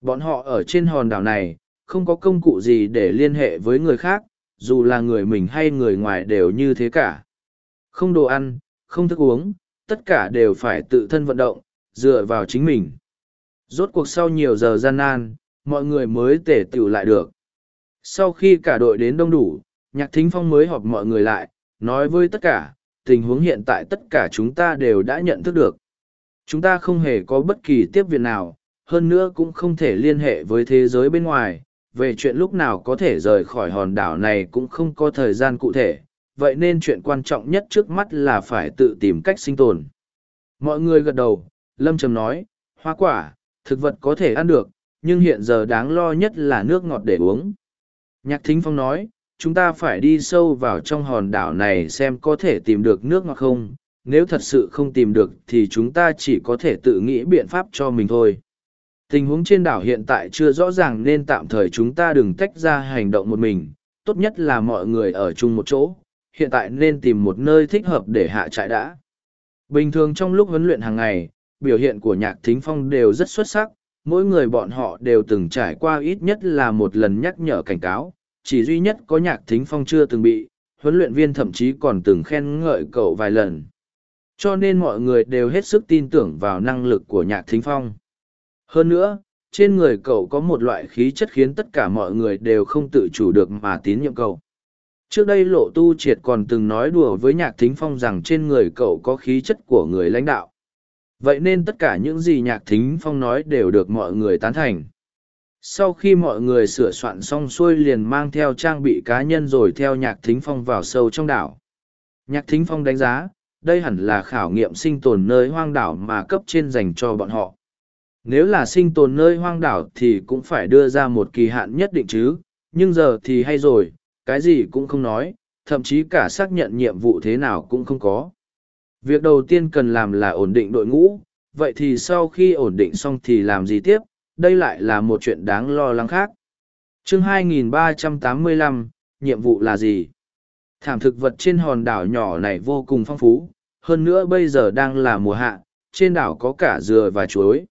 A: Bọn họ ở trên hòn đảo này, không có công cụ gì để liên hệ với người khác, dù là người mình hay người ngoài đều như thế cả. Không đồ ăn, không thức uống, tất cả đều phải tự thân vận động, dựa vào chính mình. Rốt cuộc sau nhiều giờ gian nan, mọi người mới tể tựu lại được. Sau khi cả đội đến đông đủ, Nhạc Thính Phong mới họp mọi người lại, nói với tất cả, tình huống hiện tại tất cả chúng ta đều đã nhận thức được. Chúng ta không hề có bất kỳ tiếp viện nào, hơn nữa cũng không thể liên hệ với thế giới bên ngoài, về chuyện lúc nào có thể rời khỏi hòn đảo này cũng không có thời gian cụ thể, vậy nên chuyện quan trọng nhất trước mắt là phải tự tìm cách sinh tồn. Mọi người gật đầu, Lâm Trầm nói, hoa quả, thực vật có thể ăn được, nhưng hiện giờ đáng lo nhất là nước ngọt để uống. Nhạc Thính Phong nói, chúng ta phải đi sâu vào trong hòn đảo này xem có thể tìm được nước ngọt không, nếu thật sự không tìm được thì chúng ta chỉ có thể tự nghĩ biện pháp cho mình thôi. Tình huống trên đảo hiện tại chưa rõ ràng nên tạm thời chúng ta đừng tách ra hành động một mình, tốt nhất là mọi người ở chung một chỗ, hiện tại nên tìm một nơi thích hợp để hạ trại đã. Bình thường trong lúc huấn luyện hàng ngày, biểu hiện của nhạc thính phong đều rất xuất sắc, mỗi người bọn họ đều từng trải qua ít nhất là một lần nhắc nhở cảnh cáo, chỉ duy nhất có nhạc thính phong chưa từng bị, huấn luyện viên thậm chí còn từng khen ngợi cậu vài lần. Cho nên mọi người đều hết sức tin tưởng vào năng lực của nhạc thính phong. Hơn nữa, trên người cậu có một loại khí chất khiến tất cả mọi người đều không tự chủ được mà tín nhiệm cậu. Trước đây Lộ Tu Triệt còn từng nói đùa với Nhạc Thính Phong rằng trên người cậu có khí chất của người lãnh đạo. Vậy nên tất cả những gì Nhạc Thính Phong nói đều được mọi người tán thành. Sau khi mọi người sửa soạn xong xuôi liền mang theo trang bị cá nhân rồi theo Nhạc Thính Phong vào sâu trong đảo. Nhạc Thính Phong đánh giá, đây hẳn là khảo nghiệm sinh tồn nơi hoang đảo mà cấp trên dành cho bọn họ. Nếu là sinh tồn nơi hoang đảo thì cũng phải đưa ra một kỳ hạn nhất định chứ, nhưng giờ thì hay rồi, cái gì cũng không nói, thậm chí cả xác nhận nhiệm vụ thế nào cũng không có. Việc đầu tiên cần làm là ổn định đội ngũ, vậy thì sau khi ổn định xong thì làm gì tiếp, đây lại là một chuyện đáng lo lắng khác. chương 2385, nhiệm vụ là gì? Thảm thực vật trên hòn đảo nhỏ này vô cùng phong phú, hơn nữa bây giờ đang là mùa hạ, trên đảo có cả dừa và chuối.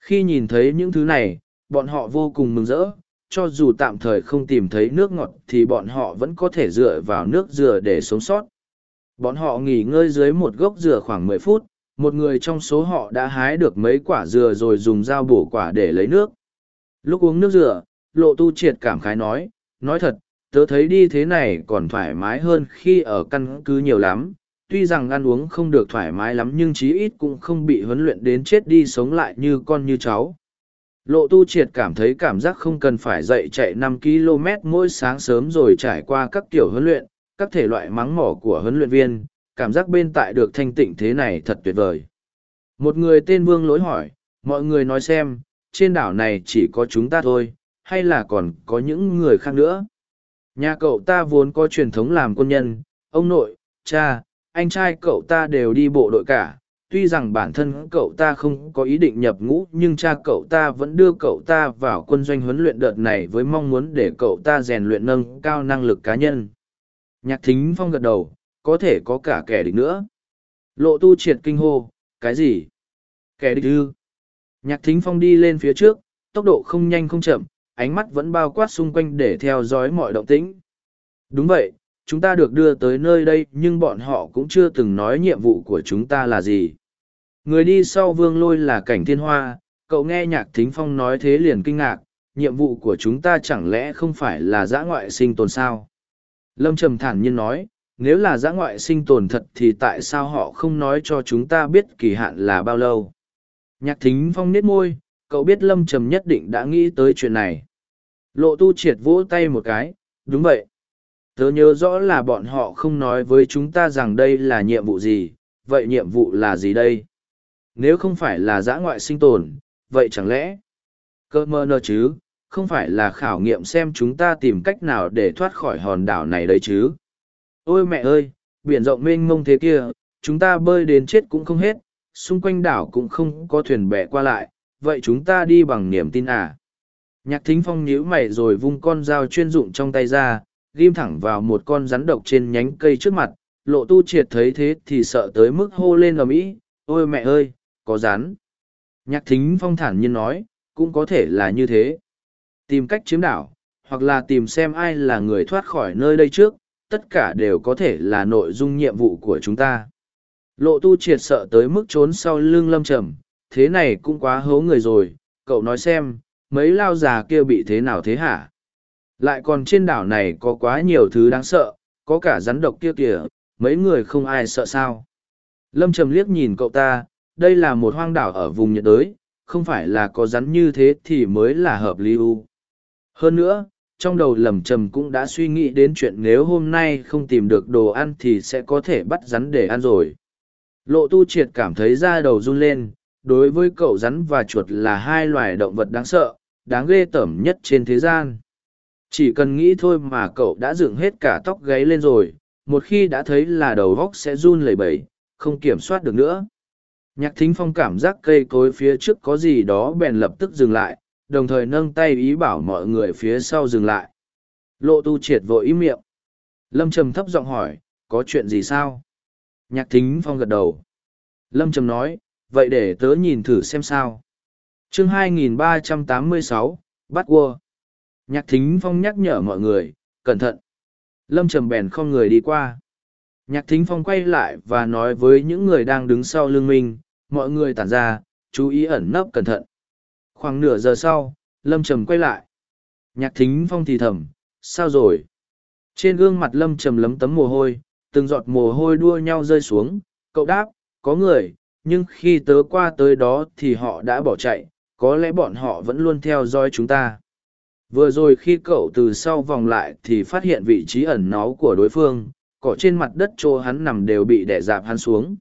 A: Khi nhìn thấy những thứ này, bọn họ vô cùng mừng rỡ, cho dù tạm thời không tìm thấy nước ngọt thì bọn họ vẫn có thể dựa vào nước dừa để sống sót. Bọn họ nghỉ ngơi dưới một gốc dừa khoảng mười phút, một người trong số họ đã hái được mấy quả dừa rồi dùng dao bổ quả để lấy nước. Lúc uống nước dừa, lộ tu triệt cảm khái nói, nói thật, tớ thấy đi thế này còn thoải mái hơn khi ở căn cứ nhiều lắm tuy rằng ăn uống không được thoải mái lắm nhưng chí ít cũng không bị huấn luyện đến chết đi sống lại như con như cháu lộ tu triệt cảm thấy cảm giác không cần phải dậy chạy năm km mỗi sáng sớm rồi trải qua các kiểu huấn luyện các thể loại mắng mỏ của huấn luyện viên, cảm giác bên tại được thanh tịnh thế này thật tuyệt vời. Một người tên vương lỗi hỏi, mọi người nói xem, trên đảo này chỉ có chúng ta thôi, hay là còn có những người khác nữa? Nhà cậu ta vốn có truyền thống làm quân nhân, ông nội, cha, anh trai cậu ta đều đi bộ đội cả. Tuy rằng bản thân cậu ta không có ý định nhập ngũ, nhưng cha cậu ta vẫn đưa cậu ta vào quân doanh huấn luyện đợt này với mong muốn để cậu ta rèn luyện nâng cao năng lực cá nhân nhạc thính phong gật đầu, có thể có cả kẻ địch nữa. Lộ tu triệt kinh hô, cái gì? Kẻ địch ư? Nhạc thính phong đi lên phía trước, tốc độ không nhanh không chậm, ánh mắt vẫn bao quát xung quanh để theo dõi mọi động tĩnh. Đúng vậy, chúng ta được đưa tới nơi đây, nhưng bọn họ cũng chưa từng nói nhiệm vụ của chúng ta là gì. Người đi sau vương lôi là cảnh thiên hoa, cậu nghe nhạc thính phong nói thế liền kinh ngạc, nhiệm vụ của chúng ta chẳng lẽ không phải là giã ngoại sinh tồn sao? Lâm trầm thản nhiên nói, nếu là giã ngoại sinh tồn thật thì tại sao họ không nói cho chúng ta biết kỳ hạn là bao lâu? Nhạc thính phong nết môi, cậu biết lâm trầm nhất định đã nghĩ tới chuyện này. Lộ tu triệt vỗ tay một cái, đúng vậy. Tớ nhớ rõ là bọn họ không nói với chúng ta rằng đây là nhiệm vụ gì, vậy nhiệm vụ là gì đây? Nếu không phải là giã ngoại sinh tồn, vậy chẳng lẽ? Cơ mơ nơ chứ không phải là khảo nghiệm xem chúng ta tìm cách nào để thoát khỏi hòn đảo này đấy chứ. Ôi mẹ ơi, biển rộng mênh mông thế kia, chúng ta bơi đến chết cũng không hết, xung quanh đảo cũng không có thuyền bè qua lại, vậy chúng ta đi bằng niềm tin à? Nhạc thính phong nhíu mày rồi vung con dao chuyên dụng trong tay ra, ghim thẳng vào một con rắn độc trên nhánh cây trước mặt, lộ tu triệt thấy thế thì sợ tới mức hô lên ở mỹ. ôi mẹ ơi, có rắn. Nhạc thính phong thản nhiên nói, cũng có thể là như thế tìm cách chiếm đảo, hoặc là tìm xem ai là người thoát khỏi nơi đây trước, tất cả đều có thể là nội dung nhiệm vụ của chúng ta. Lộ tu triệt sợ tới mức trốn sau lưng lâm trầm, thế này cũng quá hố người rồi, cậu nói xem, mấy lao già kia bị thế nào thế hả? Lại còn trên đảo này có quá nhiều thứ đáng sợ, có cả rắn độc kia kìa, mấy người không ai sợ sao? Lâm trầm liếc nhìn cậu ta, đây là một hoang đảo ở vùng nhiệt đới, không phải là có rắn như thế thì mới là hợp lý u hơn nữa, trong đầu lầm trầm cũng đã suy nghĩ đến chuyện nếu hôm nay không tìm được đồ ăn thì sẽ có thể bắt rắn để ăn rồi. Lộ tu triệt cảm thấy da đầu run lên, đối với cậu rắn và chuột là hai loài động vật đáng sợ, đáng ghê tởm nhất trên thế gian. Chỉ cần nghĩ thôi mà cậu đã dựng hết cả tóc gáy lên rồi, một khi đã thấy là đầu góc sẽ run lẩy bẩy, không kiểm soát được nữa. Nhạc thính phong cảm giác cây cối phía trước có gì đó bèn lập tức dừng lại đồng thời nâng tay ý bảo mọi người phía sau dừng lại. Lộ tu triệt vội ý miệng. Lâm trầm thấp giọng hỏi có chuyện gì sao? Nhạc thính phong gật đầu. Lâm trầm nói vậy để tớ nhìn thử xem sao. Chương 2386, bắt cua. Nhạc thính phong nhắc nhở mọi người cẩn thận. Lâm trầm bèn không người đi qua. Nhạc thính phong quay lại và nói với những người đang đứng sau lưng minh mọi người tản ra chú ý ẩn nấp cẩn thận khoảng nửa giờ sau, lâm trầm quay lại. Nhạc thính phong thì thầm, sao rồi? Trên gương mặt lâm trầm lấm tấm mồ hôi, từng giọt mồ hôi đua nhau rơi xuống. Cậu đáp, có người, nhưng khi tớ qua tới đó thì họ đã bỏ chạy, có lẽ bọn họ vẫn luôn theo dõi chúng ta. Vừa rồi khi cậu từ sau vòng lại thì phát hiện vị trí ẩn náu của đối phương, cỏ trên mặt đất chỗ hắn nằm đều bị đẻ dạp hắn xuống.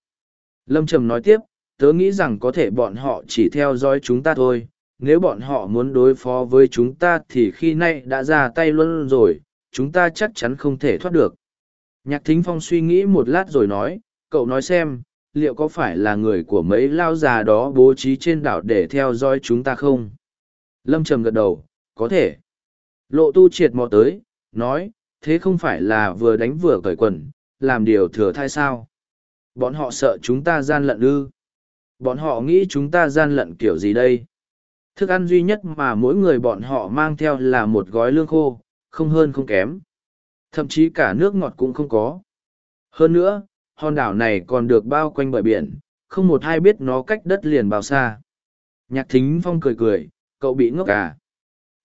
A: Lâm trầm nói tiếp, tớ nghĩ rằng có thể bọn họ chỉ theo dõi chúng ta thôi nếu bọn họ muốn đối phó với chúng ta thì khi nay đã ra tay luôn rồi, chúng ta chắc chắn không thể thoát được. Nhạc thính phong suy nghĩ một lát rồi nói, cậu nói xem, liệu có phải là người của mấy lao già đó bố trí trên đảo để theo dõi chúng ta không? Lâm trầm gật đầu, có thể. Lộ tu triệt mò tới, nói, thế không phải là vừa đánh vừa cởi quần, làm điều thừa thai sao? Bọn họ sợ chúng ta gian lận ư? Bọn họ nghĩ chúng ta gian lận kiểu gì đây? Thức ăn duy nhất mà mỗi người bọn họ mang theo là một gói lương khô, không hơn không kém. Thậm chí cả nước ngọt cũng không có. Hơn nữa, hòn đảo này còn được bao quanh bởi biển, không một ai biết nó cách đất liền bao xa. Nhạc thính phong cười cười, cậu bị ngốc à?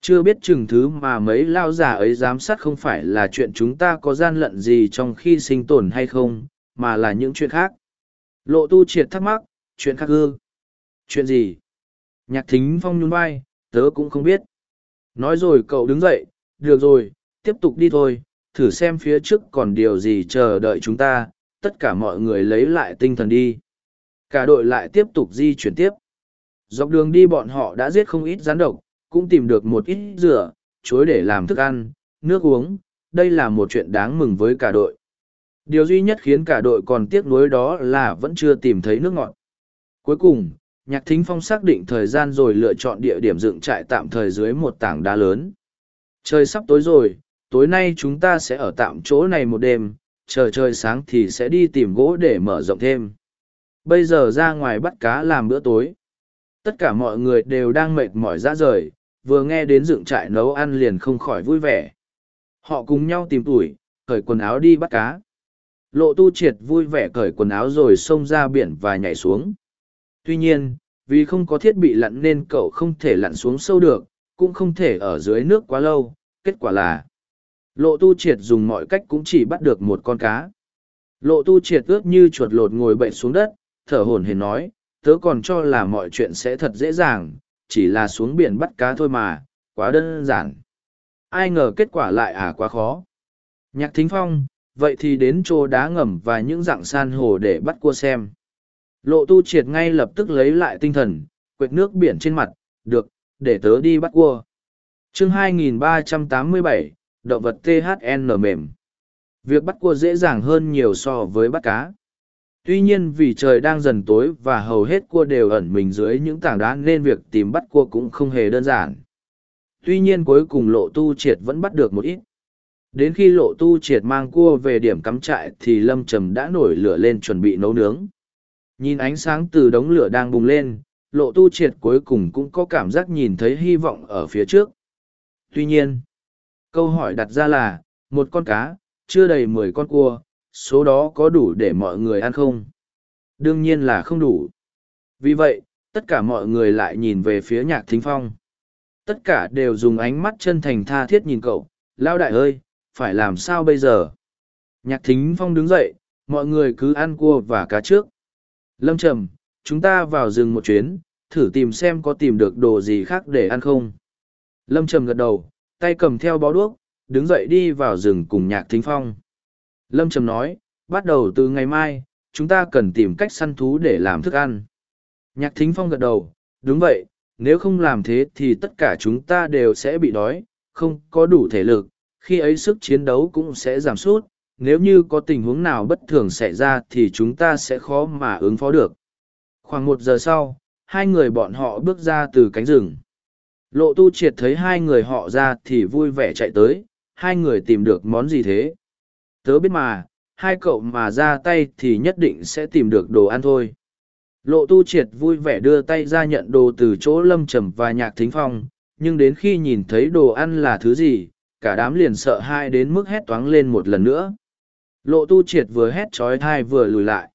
A: Chưa biết chừng thứ mà mấy lao già ấy giám sát không phải là chuyện chúng ta có gian lận gì trong khi sinh tồn hay không, mà là những chuyện khác. Lộ tu triệt thắc mắc, chuyện khác ư? Chuyện gì? Nhạc thính phong nhún vai, tớ cũng không biết. Nói rồi cậu đứng dậy, được rồi, tiếp tục đi thôi, thử xem phía trước còn điều gì chờ đợi chúng ta, tất cả mọi người lấy lại tinh thần đi. Cả đội lại tiếp tục di chuyển tiếp. Dọc đường đi bọn họ đã giết không ít rắn độc, cũng tìm được một ít rửa, chuối để làm thức ăn, nước uống, đây là một chuyện đáng mừng với cả đội. Điều duy nhất khiến cả đội còn tiếc nuối đó là vẫn chưa tìm thấy nước ngọt. Cuối cùng nhạc thính phong xác định thời gian rồi lựa chọn địa điểm dựng trại tạm thời dưới một tảng đá lớn. Trời sắp tối rồi, tối nay chúng ta sẽ ở tạm chỗ này một đêm, chờ trời sáng thì sẽ đi tìm gỗ để mở rộng thêm. Bây giờ ra ngoài bắt cá làm bữa tối. Tất cả mọi người đều đang mệt mỏi ra rời, vừa nghe đến dựng trại nấu ăn liền không khỏi vui vẻ. Họ cùng nhau tìm tuổi, cởi quần áo đi bắt cá. Lộ tu triệt vui vẻ cởi quần áo rồi xông ra biển và nhảy xuống tuy nhiên, vì không có thiết bị lặn nên cậu không thể lặn xuống sâu được, cũng không thể ở dưới nước quá lâu, kết quả là lộ tu triệt dùng mọi cách cũng chỉ bắt được một con cá. Lộ tu triệt ướt như chuột lột ngồi bệnh xuống đất, thở hổn hển nói, tớ còn cho là mọi chuyện sẽ thật dễ dàng, chỉ là xuống biển bắt cá thôi mà, quá đơn giản. Ai ngờ kết quả lại à quá khó. Nhạc thính phong, vậy thì đến chỗ đá ngầm và những dạng san hồ để bắt cua xem lộ tu triệt ngay lập tức lấy lại tinh thần quệt nước biển trên mặt được để tớ đi bắt cua. Chương 2387, động vật thn mềm. Việc bắt cua dễ dàng hơn nhiều so với bắt cá. Tuy nhiên vì trời đang dần tối và hầu hết cua đều ẩn mình dưới những tảng đá nên việc tìm bắt cua cũng không hề đơn giản. Tuy nhiên cuối cùng lộ tu triệt vẫn bắt được một ít. Đến khi lộ tu triệt mang cua về điểm cắm trại thì lâm trầm đã nổi lửa lên chuẩn bị nấu nướng nhìn ánh sáng từ đống lửa đang bùng lên, lộ tu triệt cuối cùng cũng có cảm giác nhìn thấy hy vọng ở phía trước. Tuy nhiên, câu hỏi đặt ra là, một con cá, chưa đầy mười con cua, số đó có đủ để mọi người ăn không? Đương nhiên là không đủ. Vì vậy, tất cả mọi người lại nhìn về phía nhạc thính phong. Tất cả đều dùng ánh mắt chân thành tha thiết nhìn cậu lao đại ơi, phải làm sao bây giờ? Nhạc thính phong đứng dậy, mọi người cứ ăn cua và cá trước lâm trầm, chúng ta vào rừng một chuyến, thử tìm xem có tìm được đồ gì khác để ăn không. Lâm trầm gật đầu, tay cầm theo bó đuốc, đứng dậy đi vào rừng cùng nhạc thính phong. Lâm trầm nói, bắt đầu từ ngày mai, chúng ta cần tìm cách săn thú để làm thức ăn. Nhạc thính phong gật đầu, đúng vậy, nếu không làm thế thì tất cả chúng ta đều sẽ bị đói, không có đủ thể lực, khi ấy sức chiến đấu cũng sẽ giảm sút nếu như có tình huống nào bất thường xảy ra thì chúng ta sẽ khó mà ứng phó được. Khoảng một giờ sau, hai người bọn họ bước ra từ cánh rừng. Lộ tu triệt thấy hai người họ ra thì vui vẻ chạy tới, hai người tìm được món gì thế? Tớ biết mà, hai cậu mà ra tay thì nhất định sẽ tìm được đồ ăn thôi. Lộ tu triệt vui vẻ đưa tay ra nhận đồ từ chỗ lâm trầm và nhạc thính phong, nhưng đến khi nhìn thấy đồ ăn là thứ gì, cả đám liền sợ hai đến mức hét toáng lên một lần nữa lộ tu triệt vừa hét trói thai vừa lùi lại.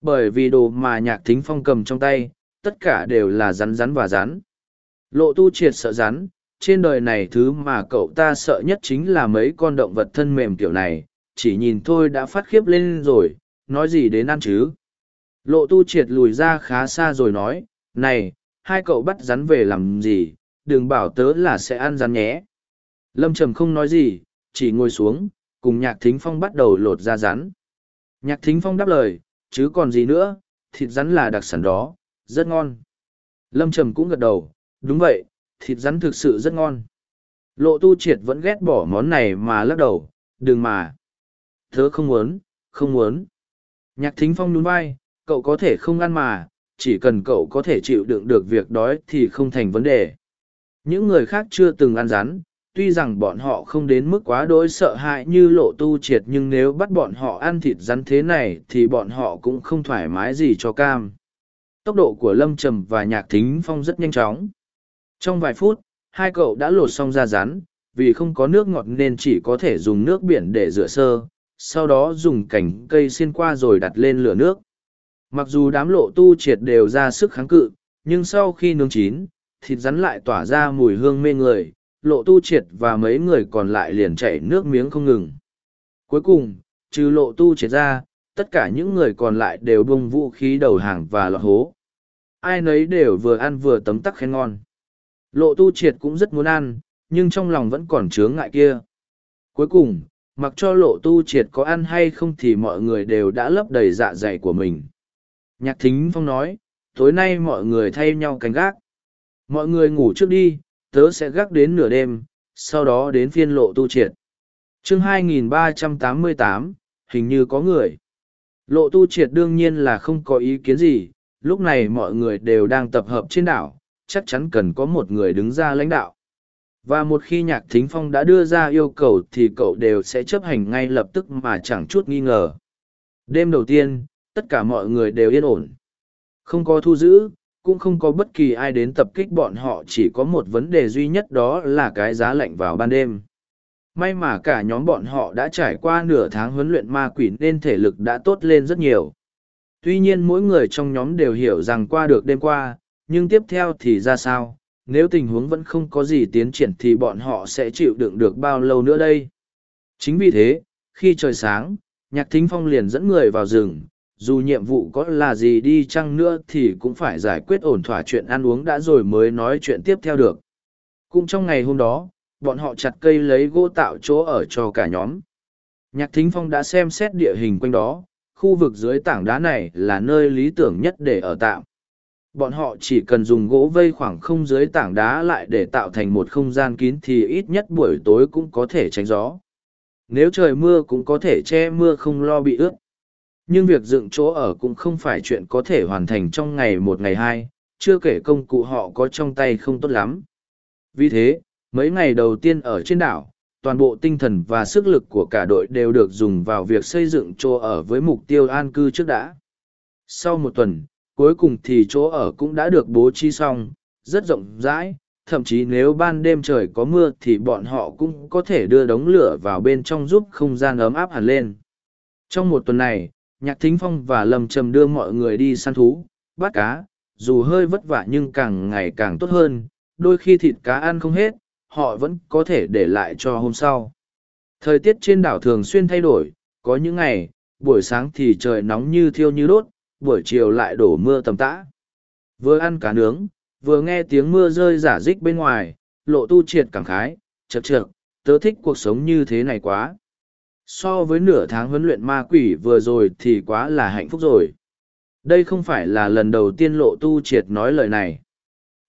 A: Bởi vì đồ mà nhạc thính phong cầm trong tay, tất cả đều là rắn rắn và rắn. Lộ tu triệt sợ rắn, trên đời này thứ mà cậu ta sợ nhất chính là mấy con động vật thân mềm kiểu này, chỉ nhìn thôi đã phát khiếp lên rồi, nói gì đến ăn chứ? Lộ tu triệt lùi ra khá xa rồi nói, này, hai cậu bắt rắn về làm gì? Đừng bảo tớ là sẽ ăn rắn nhé. Lâm trầm không nói gì, chỉ ngồi xuống cùng nhạc thính phong bắt đầu lột ra rắn. Nhạc thính phong đáp lời, chứ còn gì nữa, thịt rắn là đặc sản đó, rất ngon. Lâm trầm cũng gật đầu, đúng vậy, thịt rắn thực sự rất ngon. Lộ tu triệt vẫn ghét bỏ món này mà lắc đầu, đừng mà. Thớ không muốn không muốn. Nhạc thính phong nhún vai, cậu có thể không ăn mà, chỉ cần cậu có thể chịu đựng được việc đói thì không thành vấn đề. Những người khác chưa từng ăn rắn tuy rằng bọn họ không đến mức quá đỗi sợ hãi như lộ tu triệt nhưng nếu bắt bọn họ ăn thịt rắn thế này thì bọn họ cũng không thoải mái gì cho cam. Tốc độ của lâm trầm và nhạc thính phong rất nhanh chóng. Trong vài phút, hai cậu đã lột xong da rắn, vì không có nước ngọt nên chỉ có thể dùng nước biển để rửa sơ, sau đó dùng cành cây xiên qua rồi đặt lên lửa nước. Mặc dù đám lộ tu triệt đều ra sức kháng cự, nhưng sau khi nướng chín, thịt rắn lại tỏa ra mùi hương mê người lộ tu triệt và mấy người còn lại liền chảy nước miếng không ngừng. Cuối cùng, trừ lộ tu triệt ra, tất cả những người còn lại đều bung vũ khí đầu hàng và lọt hố. Ai nấy đều vừa ăn vừa tấm tắc khen ngon. Lộ tu triệt cũng rất muốn ăn, nhưng trong lòng vẫn còn chướng ngại kia. Cuối cùng, mặc cho lộ tu triệt có ăn hay không thì mọi người đều đã lấp đầy dạ dày của mình. Nhạc thính phong nói, tối nay mọi người thay nhau canh gác. Mọi người ngủ trước đi, tớ sẽ gác đến nửa đêm, sau đó đến phiên lộ tu triệt. chương 2388, hình như có người. Lộ tu triệt đương nhiên là không có ý kiến gì, lúc này mọi người đều đang tập hợp trên đảo, chắc chắn cần có một người đứng ra lãnh đạo. Và một khi nhạc thính phong đã đưa ra yêu cầu thì cậu đều sẽ chấp hành ngay lập tức mà chẳng chút nghi ngờ. Đêm đầu tiên, tất cả mọi người đều yên ổn. Không có thu giữ, cũng không có bất kỳ ai đến tập kích bọn họ chỉ có một vấn đề duy nhất đó là cái giá lạnh vào ban đêm. May mà cả nhóm bọn họ đã trải qua nửa tháng huấn luyện ma quỷ nên thể lực đã tốt lên rất nhiều. Tuy nhiên mỗi người trong nhóm đều hiểu rằng qua được đêm qua, nhưng tiếp theo thì ra sao, nếu tình huống vẫn không có gì tiến triển thì bọn họ sẽ chịu đựng được bao lâu nữa đây. Chính vì thế, khi trời sáng, Nhạc Thính Phong liền dẫn người vào rừng, dù nhiệm vụ có là gì đi chăng nữa thì cũng phải giải quyết ổn thỏa chuyện ăn uống đã rồi mới nói chuyện tiếp theo được. Cũng trong ngày hôm đó, bọn họ chặt cây lấy gỗ tạo chỗ ở cho cả nhóm. Nhạc Thính Phong đã xem xét địa hình quanh đó, khu vực dưới tảng đá này là nơi lý tưởng nhất để ở tạm. Bọn họ chỉ cần dùng gỗ vây khoảng không dưới tảng đá lại để tạo thành một không gian kín thì ít nhất buổi tối cũng có thể tránh gió. Nếu trời mưa cũng có thể che mưa không lo bị ướt nhưng việc dựng chỗ ở cũng không phải chuyện có thể hoàn thành trong ngày một ngày hai, chưa kể công cụ họ có trong tay không tốt lắm. Vì thế, mấy ngày đầu tiên ở trên đảo, toàn bộ tinh thần và sức lực của cả đội đều được dùng vào việc xây dựng chỗ ở với mục tiêu an cư trước đã. Sau một tuần, cuối cùng thì chỗ ở cũng đã được bố trí xong, rất rộng rãi, thậm chí nếu ban đêm trời có mưa thì bọn họ cũng có thể đưa đống lửa vào bên trong giúp không gian ấm áp hẳn lên. Trong một tuần này nhạc thính phong và lâm trầm đưa mọi người đi săn thú, bắt cá, dù hơi vất vả nhưng càng ngày càng tốt hơn, đôi khi thịt cá ăn không hết, họ vẫn có thể để lại cho hôm sau. Thời tiết trên đảo thường xuyên thay đổi, có những ngày, buổi sáng thì trời nóng như thiêu như đốt, buổi chiều lại đổ mưa tầm tã. Vừa ăn cá nướng, vừa nghe tiếng mưa rơi giả dích bên ngoài, lộ tu triệt cảm khái, chật trượt tớ thích cuộc sống như thế này quá so với nửa tháng huấn luyện ma quỷ vừa rồi thì quá là hạnh phúc rồi. Đây không phải là lần đầu tiên lộ tu triệt nói lời này.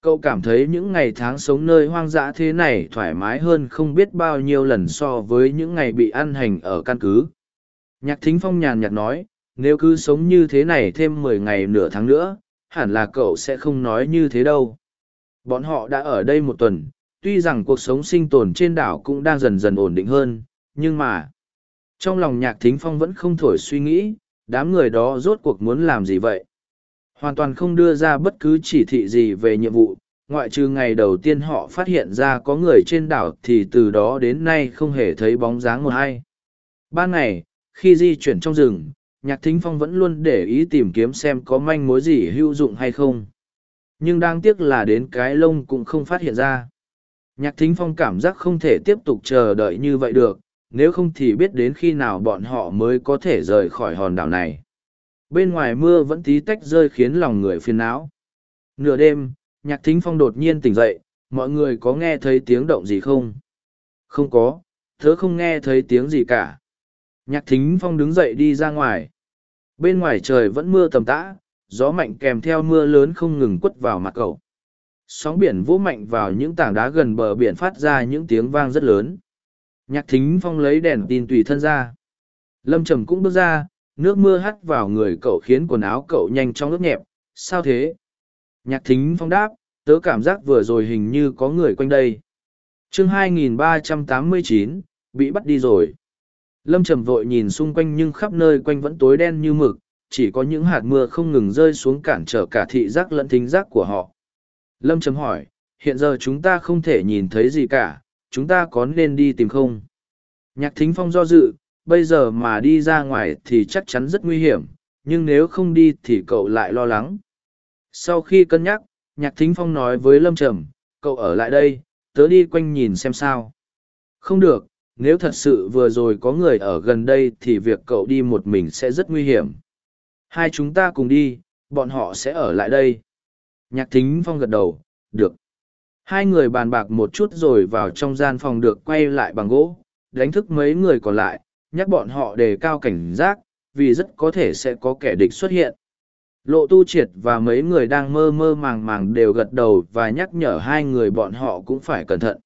A: Cậu cảm thấy những ngày tháng sống nơi hoang dã thế này thoải mái hơn không biết bao nhiêu lần so với những ngày bị ăn hành ở căn cứ. Nhạc thính phong nhàn nhạt nói, nếu cứ sống như thế này thêm mười ngày nửa tháng nữa, hẳn là cậu sẽ không nói như thế đâu. Bọn họ đã ở đây một tuần, tuy rằng cuộc sống sinh tồn trên đảo cũng đang dần dần ổn định hơn, nhưng mà trong lòng nhạc thính phong vẫn không thổi suy nghĩ, đám người đó rốt cuộc muốn làm gì vậy? Hoàn toàn không đưa ra bất cứ chỉ thị gì về nhiệm vụ, ngoại trừ ngày đầu tiên họ phát hiện ra có người trên đảo thì từ đó đến nay không hề thấy bóng dáng một ai. Ban ngày, khi di chuyển trong rừng, nhạc thính phong vẫn luôn để ý tìm kiếm xem có manh mối gì hữu dụng hay không. Nhưng đáng tiếc là đến cái lông cũng không phát hiện ra. Nhạc thính phong cảm giác không thể tiếp tục chờ đợi như vậy được, nếu không thì biết đến khi nào bọn họ mới có thể rời khỏi hòn đảo này. Bên ngoài mưa vẫn tí tách rơi khiến lòng người phiền não. Nửa đêm, nhạc thính phong đột nhiên tỉnh dậy, mọi người có nghe thấy tiếng động gì không? Không có, thớ không nghe thấy tiếng gì cả. Nhạc thính phong đứng dậy đi ra ngoài. Bên ngoài trời vẫn mưa tầm tã, gió mạnh kèm theo mưa lớn không ngừng quất vào mặt cậu. Sóng biển vỗ mạnh vào những tảng đá gần bờ biển phát ra những tiếng vang rất lớn. Nhạc thính phong lấy đèn tin tùy thân ra. Lâm trầm cũng bước ra, nước mưa hắt vào người cậu khiến quần áo cậu nhanh trong nước nhẹp. Sao thế? Nhạc thính phong đáp, tớ cảm giác vừa rồi hình như có người quanh đây. chương 2389, bị bắt đi rồi. Lâm trầm vội nhìn xung quanh nhưng khắp nơi quanh vẫn tối đen như mực, chỉ có những hạt mưa không ngừng rơi xuống cản trở cả thị giác lẫn thính giác của họ. Lâm trầm hỏi, hiện giờ chúng ta không thể nhìn thấy gì cả, chúng ta có nên đi tìm không? Nhạc thính phong do dự, bây giờ mà đi ra ngoài thì chắc chắn rất nguy hiểm, nhưng nếu không đi thì cậu lại lo lắng. Sau khi cân nhắc, nhạc thính phong nói với Lâm Trầm, cậu ở lại đây, tớ đi quanh nhìn xem sao. Không được, nếu thật sự vừa rồi có người ở gần đây thì việc cậu đi một mình sẽ rất nguy hiểm. Hai chúng ta cùng đi, bọn họ sẽ ở lại đây. Nhạc thính phong gật đầu, được. Hai người bàn bạc một chút rồi vào trong gian phòng được quay lại bằng gỗ, đánh thức mấy người còn lại, nhắc bọn họ đề cao cảnh giác, vì rất có thể sẽ có kẻ địch xuất hiện. Lộ tu triệt và mấy người đang mơ mơ màng màng đều gật đầu và nhắc nhở hai người bọn họ cũng phải cẩn thận.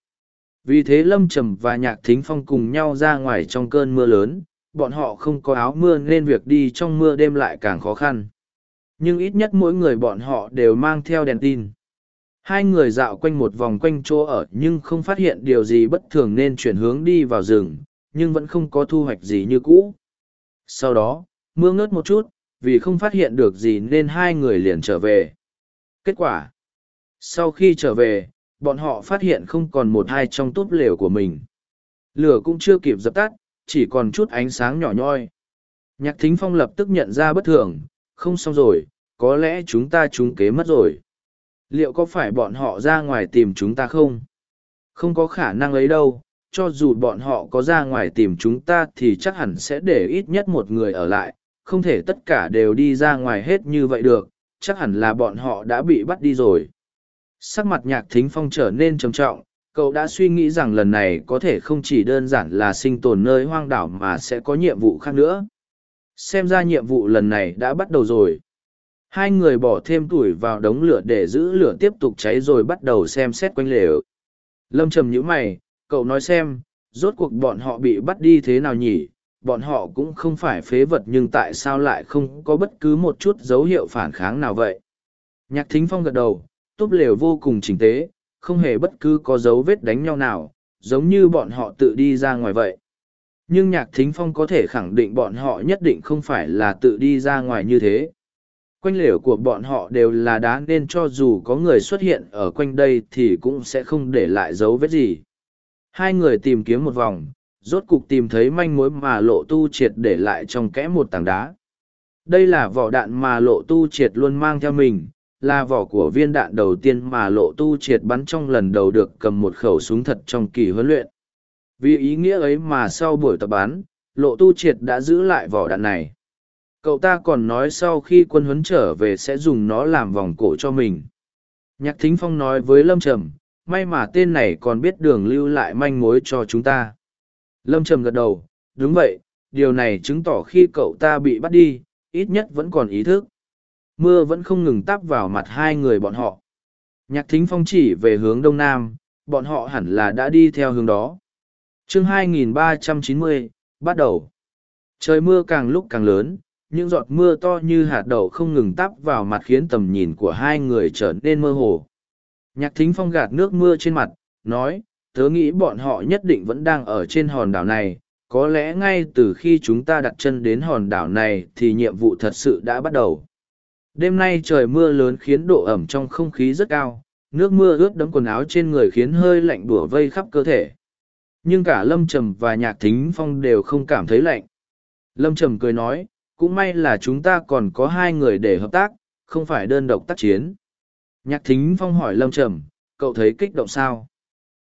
A: Vì thế Lâm Trầm và Nhạc Thính Phong cùng nhau ra ngoài trong cơn mưa lớn, bọn họ không có áo mưa nên việc đi trong mưa đêm lại càng khó khăn. Nhưng ít nhất mỗi người bọn họ đều mang theo đèn tin. Hai người dạo quanh một vòng quanh chỗ ở nhưng không phát hiện điều gì bất thường nên chuyển hướng đi vào rừng, nhưng vẫn không có thu hoạch gì như cũ. Sau đó, mưa ngớt một chút, vì không phát hiện được gì nên hai người liền trở về. Kết quả Sau khi trở về, bọn họ phát hiện không còn một hai trong túp lều của mình. Lửa cũng chưa kịp dập tắt, chỉ còn chút ánh sáng nhỏ nhoi. Nhạc thính phong lập tức nhận ra bất thường, không xong rồi, có lẽ chúng ta trúng kế mất rồi. Liệu có phải bọn họ ra ngoài tìm chúng ta không? Không có khả năng ấy đâu, cho dù bọn họ có ra ngoài tìm chúng ta thì chắc hẳn sẽ để ít nhất một người ở lại, không thể tất cả đều đi ra ngoài hết như vậy được, chắc hẳn là bọn họ đã bị bắt đi rồi. Sắc mặt nhạc thính phong trở nên trầm trọng, cậu đã suy nghĩ rằng lần này có thể không chỉ đơn giản là sinh tồn nơi hoang đảo mà sẽ có nhiệm vụ khác nữa. Xem ra nhiệm vụ lần này đã bắt đầu rồi. Hai người bỏ thêm tuổi vào đống lửa để giữ lửa tiếp tục cháy rồi bắt đầu xem xét quanh lều. Lâm trầm nhíu mày, cậu nói xem, rốt cuộc bọn họ bị bắt đi thế nào nhỉ? Bọn họ cũng không phải phế vật nhưng tại sao lại không có bất cứ một chút dấu hiệu phản kháng nào vậy? Nhạc thính phong gật đầu, túp lều vô cùng chỉnh tế, không hề bất cứ có dấu vết đánh nhau nào, giống như bọn họ tự đi ra ngoài vậy. Nhưng nhạc thính phong có thể khẳng định bọn họ nhất định không phải là tự đi ra ngoài như thế. Quanh lều của bọn họ đều là đá nên cho dù có người xuất hiện ở quanh đây thì cũng sẽ không để lại dấu vết gì. Hai người tìm kiếm một vòng, rốt cục tìm thấy manh mối mà lộ tu triệt để lại trong kẽ một tảng đá. Đây là vỏ đạn mà lộ tu triệt luôn mang theo mình, là vỏ của viên đạn đầu tiên mà lộ tu triệt bắn trong lần đầu được cầm một khẩu súng thật trong kỳ huấn luyện. Vì ý nghĩa ấy mà sau buổi tập bắn, lộ tu triệt đã giữ lại vỏ đạn này. Cậu ta còn nói sau khi quân huấn trở về sẽ dùng nó làm vòng cổ cho mình. Nhạc Thính Phong nói với Lâm Trầm, may mà tên này còn biết đường lưu lại manh mối cho chúng ta. Lâm Trầm gật đầu, đúng vậy, điều này chứng tỏ khi cậu ta bị bắt đi, ít nhất vẫn còn ý thức. Mưa vẫn không ngừng tắp vào mặt hai người bọn họ. Nhạc thính phong chỉ về hướng đông nam, bọn họ hẳn là đã đi theo hướng đó. chương 2390, bắt đầu. Trời mưa càng lúc càng lớn, những giọt mưa to như hạt đậu không ngừng tắp vào mặt khiến tầm nhìn của hai người trở nên mơ hồ. Nhạc thính phong gạt nước mưa trên mặt, nói, tớ nghĩ bọn họ nhất định vẫn đang ở trên hòn đảo này, có lẽ ngay từ khi chúng ta đặt chân đến hòn đảo này thì nhiệm vụ thật sự đã bắt đầu. Đêm nay trời mưa lớn khiến độ ẩm trong không khí rất cao, nước mưa ướt đẫm quần áo trên người khiến hơi lạnh đùa vây khắp cơ thể. Nhưng cả Lâm Trầm và Nhạc Thính Phong đều không cảm thấy lạnh. Lâm Trầm cười nói, cũng may là chúng ta còn có hai người để hợp tác, không phải đơn độc tác chiến. Nhạc Thính Phong hỏi Lâm Trầm, cậu thấy kích động sao?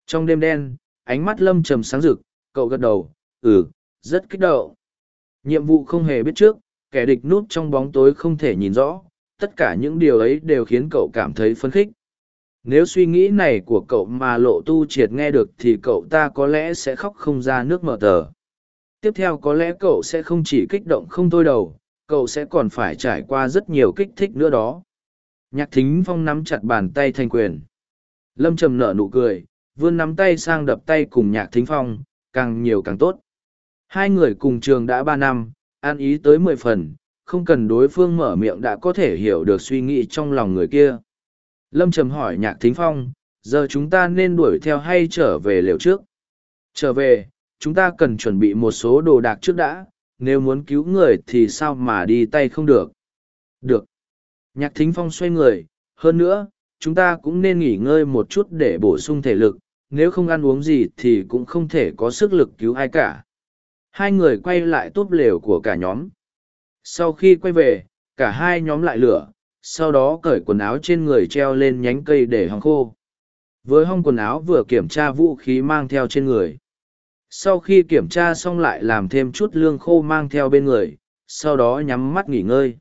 A: Trong đêm đen, ánh mắt Lâm Trầm sáng rực, cậu gật đầu, ừ, rất kích động. Nhiệm vụ không hề biết trước, kẻ địch núp trong bóng tối không thể nhìn rõ, tất cả những điều ấy đều khiến cậu cảm thấy phấn khích nếu suy nghĩ này của cậu mà lộ tu triệt nghe được thì cậu ta có lẽ sẽ khóc không ra nước mở tờ tiếp theo có lẽ cậu sẽ không chỉ kích động không thôi đầu cậu sẽ còn phải trải qua rất nhiều kích thích nữa đó nhạc thính phong nắm chặt bàn tay thanh quyền lâm trầm nở nụ cười vươn nắm tay sang đập tay cùng nhạc thính phong càng nhiều càng tốt hai người cùng trường đã ba năm an ý tới mười phần không cần đối phương mở miệng đã có thể hiểu được suy nghĩ trong lòng người kia. Lâm Trầm hỏi Nhạc Thính Phong, giờ chúng ta nên đuổi theo hay trở về liều trước? Trở về, chúng ta cần chuẩn bị một số đồ đạc trước đã, nếu muốn cứu người thì sao mà đi tay không được? Được. Nhạc Thính Phong xoay người, hơn nữa, chúng ta cũng nên nghỉ ngơi một chút để bổ sung thể lực, nếu không ăn uống gì thì cũng không thể có sức lực cứu ai cả. Hai người quay lại túp lều của cả nhóm sau khi quay về cả hai nhóm lại lửa sau đó cởi quần áo trên người treo lên nhánh cây để hòng khô với hong quần áo vừa kiểm tra vũ khí mang theo trên người. Sau khi kiểm tra xong lại làm thêm chút lương khô mang theo bên người, sau đó nhắm mắt nghỉ ngơi.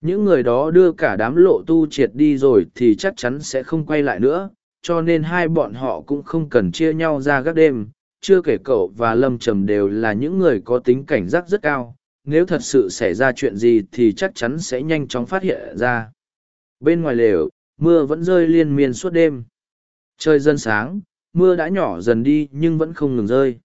A: Những người đó đưa cả đám lộ tu triệt đi rồi thì chắc chắn sẽ không quay lại nữa, cho nên hai bọn họ cũng không cần chia nhau ra gác đêm. Chưa kể cậu và Lâm Trầm đều là những người có tính cảnh giác rất cao, nếu thật sự xảy ra chuyện gì thì chắc chắn sẽ nhanh chóng phát hiện ra. Bên ngoài lều, mưa vẫn rơi liên miên suốt đêm. Trời dần sáng, mưa đã nhỏ dần đi nhưng vẫn không ngừng rơi.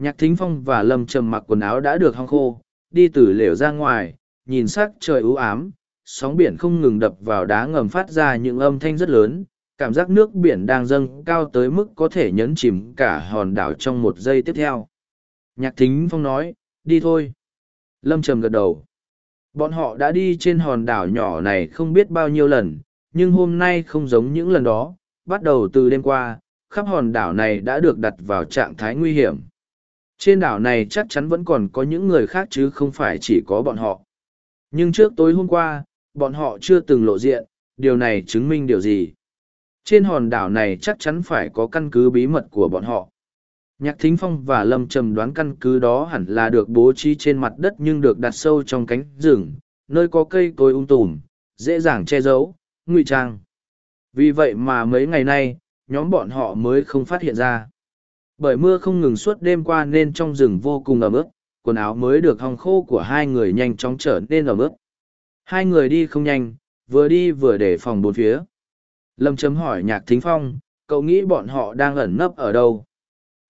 A: Nhạc Thính Phong và Lâm Trầm mặc quần áo đã được hong khô, đi từ lều ra ngoài, nhìn sắc trời u ám, sóng biển không ngừng đập vào đá ngầm phát ra những âm thanh rất lớn, cảm giác nước biển đang dâng cao tới mức có thể nhấn chìm cả hòn đảo trong một giây tiếp theo. Nhạc Thính Phong nói, đi thôi. Lâm Trầm gật đầu. Bọn họ đã đi trên hòn đảo nhỏ này không biết bao nhiêu lần, nhưng hôm nay không giống những lần đó. Bắt đầu từ đêm qua, khắp hòn đảo này đã được đặt vào trạng thái nguy hiểm. Trên đảo này chắc chắn vẫn còn có những người khác chứ không phải chỉ có bọn họ. Nhưng trước tối hôm qua, bọn họ chưa từng lộ diện, điều này chứng minh điều gì? Trên hòn đảo này chắc chắn phải có căn cứ bí mật của bọn họ. Nhạc Thính Phong và Lâm Trầm đoán căn cứ đó hẳn là được bố trí trên mặt đất nhưng được đặt sâu trong cánh rừng, nơi có cây cối ung um tùm, dễ dàng che giấu, ngụy trang. Vì vậy mà mấy ngày nay, nhóm bọn họ mới không phát hiện ra. Bởi mưa không ngừng suốt đêm qua nên trong rừng vô cùng ẩm ướt, quần áo mới được hong khô của hai người nhanh chóng trở nên ẩm ướt. Hai người đi không nhanh, vừa đi vừa để phòng bốn phía. Lâm chấm hỏi Nhạc Thính Phong, cậu nghĩ bọn họ đang ẩn nấp ở đâu?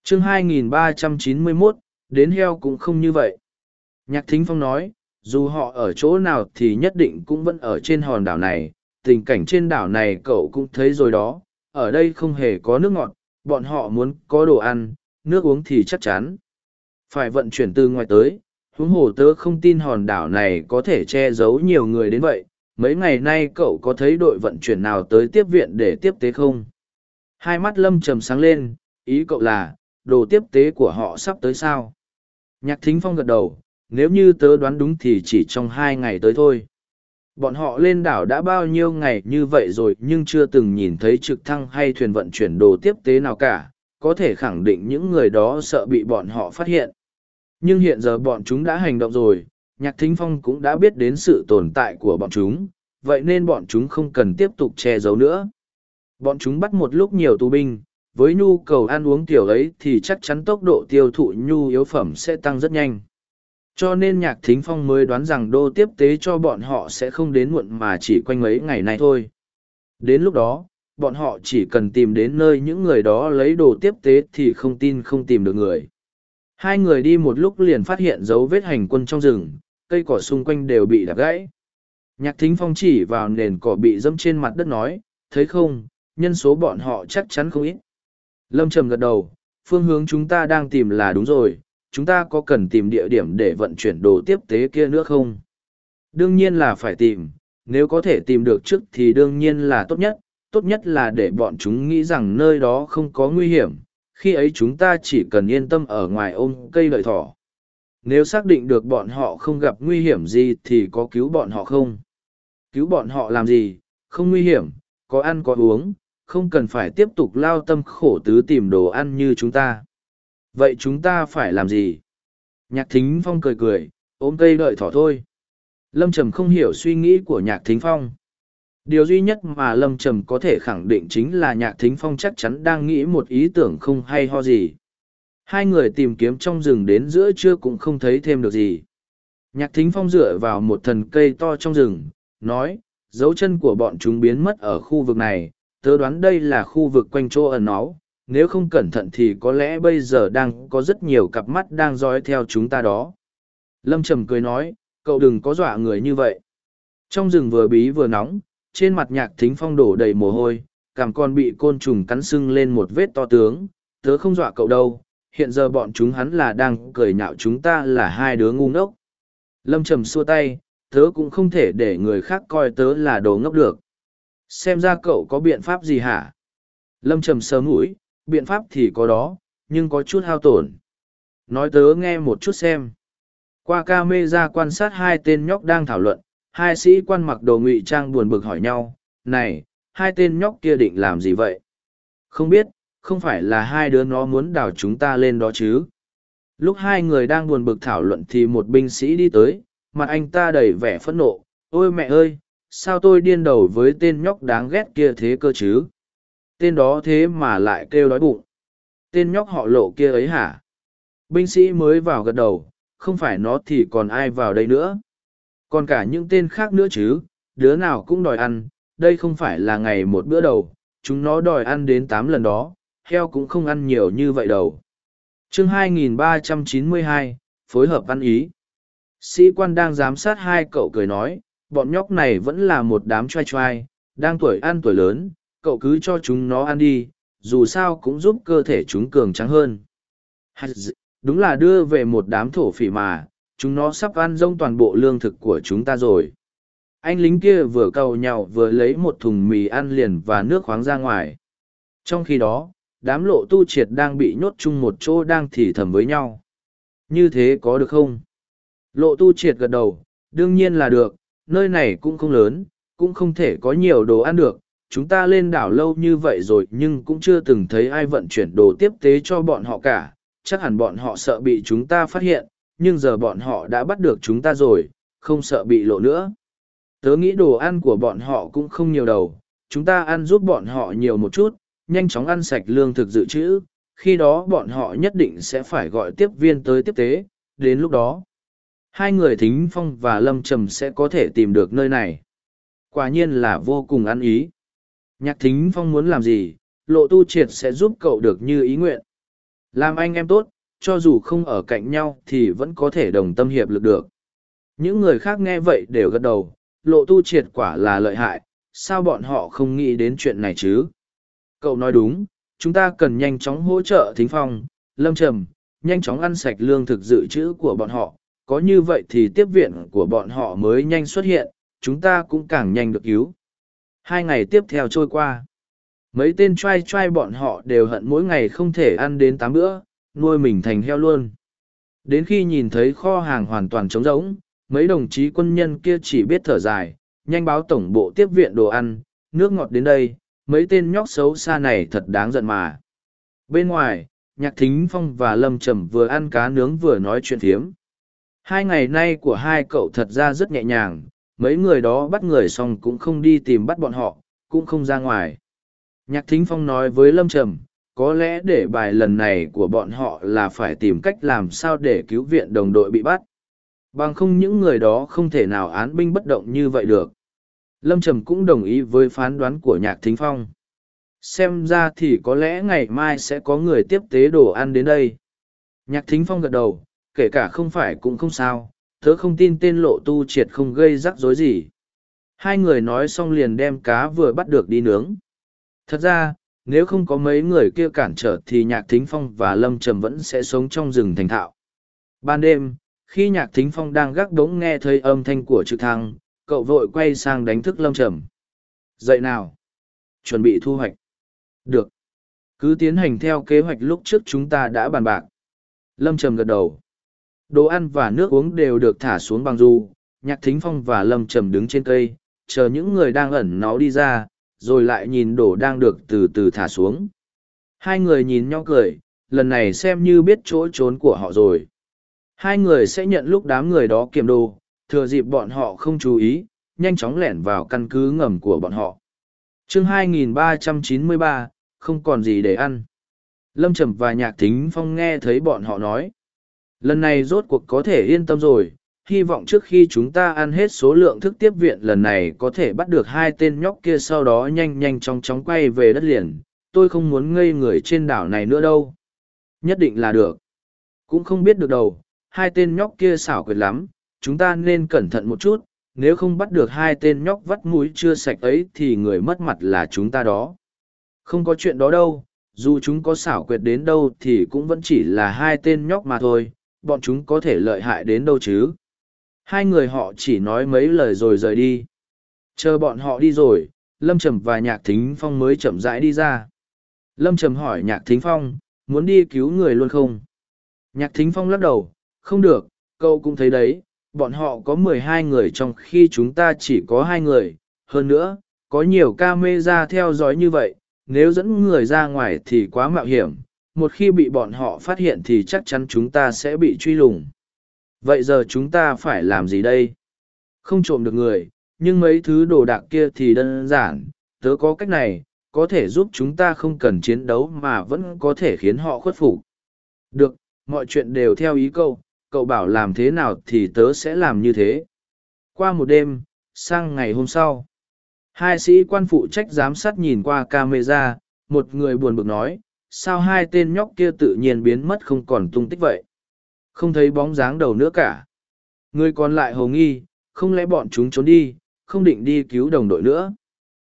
A: chương 2391, đến heo cũng không như vậy. Nhạc Thính Phong nói, dù họ ở chỗ nào thì nhất định cũng vẫn ở trên hòn đảo này, tình cảnh trên đảo này cậu cũng thấy rồi đó, ở đây không hề có nước ngọt, bọn họ muốn có đồ ăn, nước uống thì chắc chắn. Phải vận chuyển từ ngoài tới, huống hồ tớ không tin hòn đảo này có thể che giấu nhiều người đến vậy. Mấy ngày nay cậu có thấy đội vận chuyển nào tới tiếp viện để tiếp tế không? Hai mắt lâm trầm sáng lên, ý cậu là, đồ tiếp tế của họ sắp tới sao? Nhạc thính phong gật đầu, nếu như tớ đoán đúng thì chỉ trong hai ngày tới thôi. Bọn họ lên đảo đã bao nhiêu ngày như vậy rồi nhưng chưa từng nhìn thấy trực thăng hay thuyền vận chuyển đồ tiếp tế nào cả, có thể khẳng định những người đó sợ bị bọn họ phát hiện. Nhưng hiện giờ bọn chúng đã hành động rồi, Nhạc Thính Phong cũng đã biết đến sự tồn tại của bọn chúng, vậy nên bọn chúng không cần tiếp tục che giấu nữa. Bọn chúng bắt một lúc nhiều tù binh, với nhu cầu ăn uống tiểu ấy thì chắc chắn tốc độ tiêu thụ nhu yếu phẩm sẽ tăng rất nhanh. Cho nên Nhạc Thính Phong mới đoán rằng đô tiếp tế cho bọn họ sẽ không đến muộn mà chỉ quanh mấy ngày nay thôi. Đến lúc đó, bọn họ chỉ cần tìm đến nơi những người đó lấy đồ tiếp tế thì không tin không tìm được người. Hai người đi một lúc liền phát hiện dấu vết hành quân trong rừng, cây cỏ xung quanh đều bị đạp gãy. Nhạc thính phong chỉ vào nền cỏ bị dâm trên mặt đất nói, thấy không, nhân số bọn họ chắc chắn không ít. Lâm trầm gật đầu, phương hướng chúng ta đang tìm là đúng rồi, chúng ta có cần tìm địa điểm để vận chuyển đồ tiếp tế kia nữa không? Đương nhiên là phải tìm, nếu có thể tìm được trước thì đương nhiên là tốt nhất, tốt nhất là để bọn chúng nghĩ rằng nơi đó không có nguy hiểm, khi ấy chúng ta chỉ cần yên tâm ở ngoài ôm cây lợi thỏ. Nếu xác định được bọn họ không gặp nguy hiểm gì thì có cứu bọn họ không? Cứu bọn họ làm gì? Không nguy hiểm, có ăn có uống, không cần phải tiếp tục lao tâm khổ tứ tìm đồ ăn như chúng ta. Vậy chúng ta phải làm gì? Nhạc Thính Phong cười cười, ôm cây đợi thỏ thôi. Lâm Trầm không hiểu suy nghĩ của Nhạc Thính Phong. Điều duy nhất mà Lâm Trầm có thể khẳng định chính là Nhạc Thính Phong chắc chắn đang nghĩ một ý tưởng không hay ho gì. Hai người tìm kiếm trong rừng đến giữa trưa cũng không thấy thêm được gì. Nhạc Thính Phong dựa vào một thần cây to trong rừng, nói, dấu chân của bọn chúng biến mất ở khu vực này, tớ đoán đây là khu vực quanh chỗ ẩn náu, nếu không cẩn thận thì có lẽ bây giờ đang có rất nhiều cặp mắt đang dõi theo chúng ta đó. Lâm Trầm cười nói, cậu đừng có dọa người như vậy. Trong rừng vừa bí vừa nóng, trên mặt nhạc thính phong đổ đầy mồ hôi, cảm còn bị côn trùng cắn sưng lên một vết to tướng, tớ không dọa cậu đâu, hiện giờ bọn chúng hắn là đang cười nhạo chúng ta là hai đứa ngu ngốc. Lâm Trầm xua tay, tớ cũng không thể để người khác coi tớ là đồ ngốc được. Xem ra cậu có biện pháp gì hả? Lâm Trầm sớm mũi, biện pháp thì có đó, nhưng có chút hao tổn. Nói tớ nghe một chút xem. Qua ca mê ra quan sát hai tên nhóc đang thảo luận, hai sĩ quan mặc đồ ngụy trang buồn bực hỏi nhau, này, hai tên nhóc kia định làm gì vậy? Không biết, không phải là hai đứa nó muốn đào chúng ta lên đó chứ. Lúc hai người đang buồn bực thảo luận thì một binh sĩ đi tới, mặt anh ta đầy vẻ phẫn nộ. Ôi mẹ ơi, sao tôi điên đầu với tên nhóc đáng ghét kia thế cơ chứ? Tên đó thế mà lại kêu đói bụng. Tên nhóc họ lộ kia ấy hả? Binh sĩ mới vào gật đầu, không phải nó thì còn ai vào đây nữa. Còn cả những tên khác nữa chứ, đứa nào cũng đòi ăn, đây không phải là ngày một bữa đầu, chúng nó đòi ăn đến tám lần đó, heo cũng không ăn nhiều như vậy đâu. chương 2392, phối hợp ăn ý. Sĩ quan đang giám sát hai cậu cười nói, bọn nhóc này vẫn là một đám trai trai, đang tuổi ăn tuổi lớn, cậu cứ cho chúng nó ăn đi, dù sao cũng giúp cơ thể chúng cường trắng hơn. Đúng là đưa về một đám thổ phỉ mà, chúng nó sắp ăn rông toàn bộ lương thực của chúng ta rồi. Anh lính kia vừa cầu nhau vừa lấy một thùng mì ăn liền và nước khoáng ra ngoài. Trong khi đó, đám lộ tu triệt đang bị nhốt chung một chỗ đang thì thầm với nhau. Như thế có được không? Lộ tu triệt gật đầu, đương nhiên là được, nơi này cũng không lớn, cũng không thể có nhiều đồ ăn được. Chúng ta lên đảo lâu như vậy rồi nhưng cũng chưa từng thấy ai vận chuyển đồ tiếp tế cho bọn họ cả. Chắc hẳn bọn họ sợ bị chúng ta phát hiện, nhưng giờ bọn họ đã bắt được chúng ta rồi, không sợ bị lộ nữa. Tớ nghĩ đồ ăn của bọn họ cũng không nhiều đầu, chúng ta ăn giúp bọn họ nhiều một chút, nhanh chóng ăn sạch lương thực dự trữ, khi đó bọn họ nhất định sẽ phải gọi tiếp viên tới tiếp tế, đến lúc đó. Hai người Thính Phong và Lâm Trầm sẽ có thể tìm được nơi này. Quả nhiên là vô cùng ăn ý. Nhạc Thính Phong muốn làm gì, lộ tu triệt sẽ giúp cậu được như ý nguyện. Làm anh em tốt, cho dù không ở cạnh nhau thì vẫn có thể đồng tâm hiệp lực được. Những người khác nghe vậy đều gật đầu, lộ tu triệt quả là lợi hại, sao bọn họ không nghĩ đến chuyện này chứ? Cậu nói đúng, chúng ta cần nhanh chóng hỗ trợ thính phong, lâm trầm, nhanh chóng ăn sạch lương thực dự trữ của bọn họ, có như vậy thì tiếp viện của bọn họ mới nhanh xuất hiện, chúng ta cũng càng nhanh được cứu. Hai ngày tiếp theo trôi qua. Mấy tên trai trai bọn họ đều hận mỗi ngày không thể ăn đến tám bữa, nuôi mình thành heo luôn. Đến khi nhìn thấy kho hàng hoàn toàn trống rỗng, mấy đồng chí quân nhân kia chỉ biết thở dài, nhanh báo tổng bộ tiếp viện đồ ăn, nước ngọt đến đây, mấy tên nhóc xấu xa này thật đáng giận mà. Bên ngoài, Nhạc Thính Phong và Lâm Trầm vừa ăn cá nướng vừa nói chuyện thiếm. Hai ngày nay của hai cậu thật ra rất nhẹ nhàng, mấy người đó bắt người xong cũng không đi tìm bắt bọn họ, cũng không ra ngoài. Nhạc Thính Phong nói với Lâm Trầm, có lẽ để bài lần này của bọn họ là phải tìm cách làm sao để cứu viện đồng đội bị bắt. Bằng không những người đó không thể nào án binh bất động như vậy được. Lâm trầm cũng đồng ý với phán đoán của nhạc thính phong. Xem ra thì có lẽ ngày mai sẽ có người tiếp tế đồ ăn đến đây. Nhạc thính phong gật đầu kể cả không phải cũng không sao tớ không tin tên lộ tu triệt không gây rắc rối gì. Hai người nói xong liền đem cá vừa bắt được đi nướng. Thật ra, nếu không có mấy người kia cản trở thì nhạc thính phong và lâm trầm vẫn sẽ sống trong rừng thành thạo. Ban đêm, khi nhạc thính phong đang gác đống nghe thấy âm thanh của trực thăng, cậu vội quay sang đánh thức lâm trầm. Dậy nào? Chuẩn bị thu hoạch. Được. Cứ tiến hành theo kế hoạch lúc trước chúng ta đã bàn bạc. Lâm trầm gật đầu đồ ăn và nước uống đều được thả xuống bằng dù. nhạc thính phong và lâm trầm đứng trên cây chờ những người đang ẩn nó đi ra rồi lại nhìn đồ đang được từ từ thả xuống hai người nhìn nhau cười lần này xem như biết chỗ trốn của họ rồi Hai người sẽ nhận lúc đám người đó kiểm đồ, thừa dịp bọn họ không chú ý, nhanh chóng lẻn vào căn cứ ngầm của bọn họ. chương 2393, không còn gì để ăn. Lâm Trầm và Nhạc Thính Phong nghe thấy bọn họ nói. Lần này rốt cuộc có thể yên tâm rồi, hy vọng trước khi chúng ta ăn hết số lượng thức tiếp viện lần này có thể bắt được hai tên nhóc kia sau đó nhanh nhanh chóng chóng quay về đất liền. Tôi không muốn ngây người trên đảo này nữa đâu. Nhất định là được. Cũng không biết được đâu, hai tên nhóc kia xảo quyệt lắm, chúng ta nên cẩn thận một chút, nếu không bắt được hai tên nhóc vắt mũi chưa sạch ấy thì người mất mặt là chúng ta đó. Không có chuyện đó đâu, dù chúng có xảo quyệt đến đâu thì cũng vẫn chỉ là hai tên nhóc mà thôi, bọn chúng có thể lợi hại đến đâu chứ. Hai người họ chỉ nói mấy lời rồi rời đi. Chờ bọn họ đi rồi, Lâm Trầm và Nhạc Thính Phong mới chậm rãi đi ra. Lâm Trầm hỏi Nhạc Thính Phong, muốn đi cứu người luôn không? Nhạc Thính Phong lắc đầu, không được, cậu cũng thấy đấy, bọn họ có mười hai người trong khi chúng ta chỉ có hai người. Hơn nữa, có nhiều ca mê ra theo dõi như vậy, nếu dẫn người ra ngoài thì quá mạo hiểm, một khi bị bọn họ phát hiện thì chắc chắn chúng ta sẽ bị truy lùng. Vậy giờ chúng ta phải làm gì đây? Không trộm được người, nhưng mấy thứ đồ đạc kia thì đơn giản, tớ có cách này, có thể giúp chúng ta không cần chiến đấu mà vẫn có thể khiến họ khuất phục. Được, mọi chuyện đều theo ý cậu, cậu bảo làm thế nào thì tớ sẽ làm như thế. Qua một đêm, sang ngày hôm sau, hai sĩ quan phụ trách giám sát nhìn qua camera, một người buồn bực nói, sao hai tên nhóc kia tự nhiên biến mất không còn tung tích vậy? Không thấy bóng dáng đầu nữa cả. Người còn lại hầu nghi, không lẽ bọn chúng trốn đi, không định đi cứu đồng đội nữa.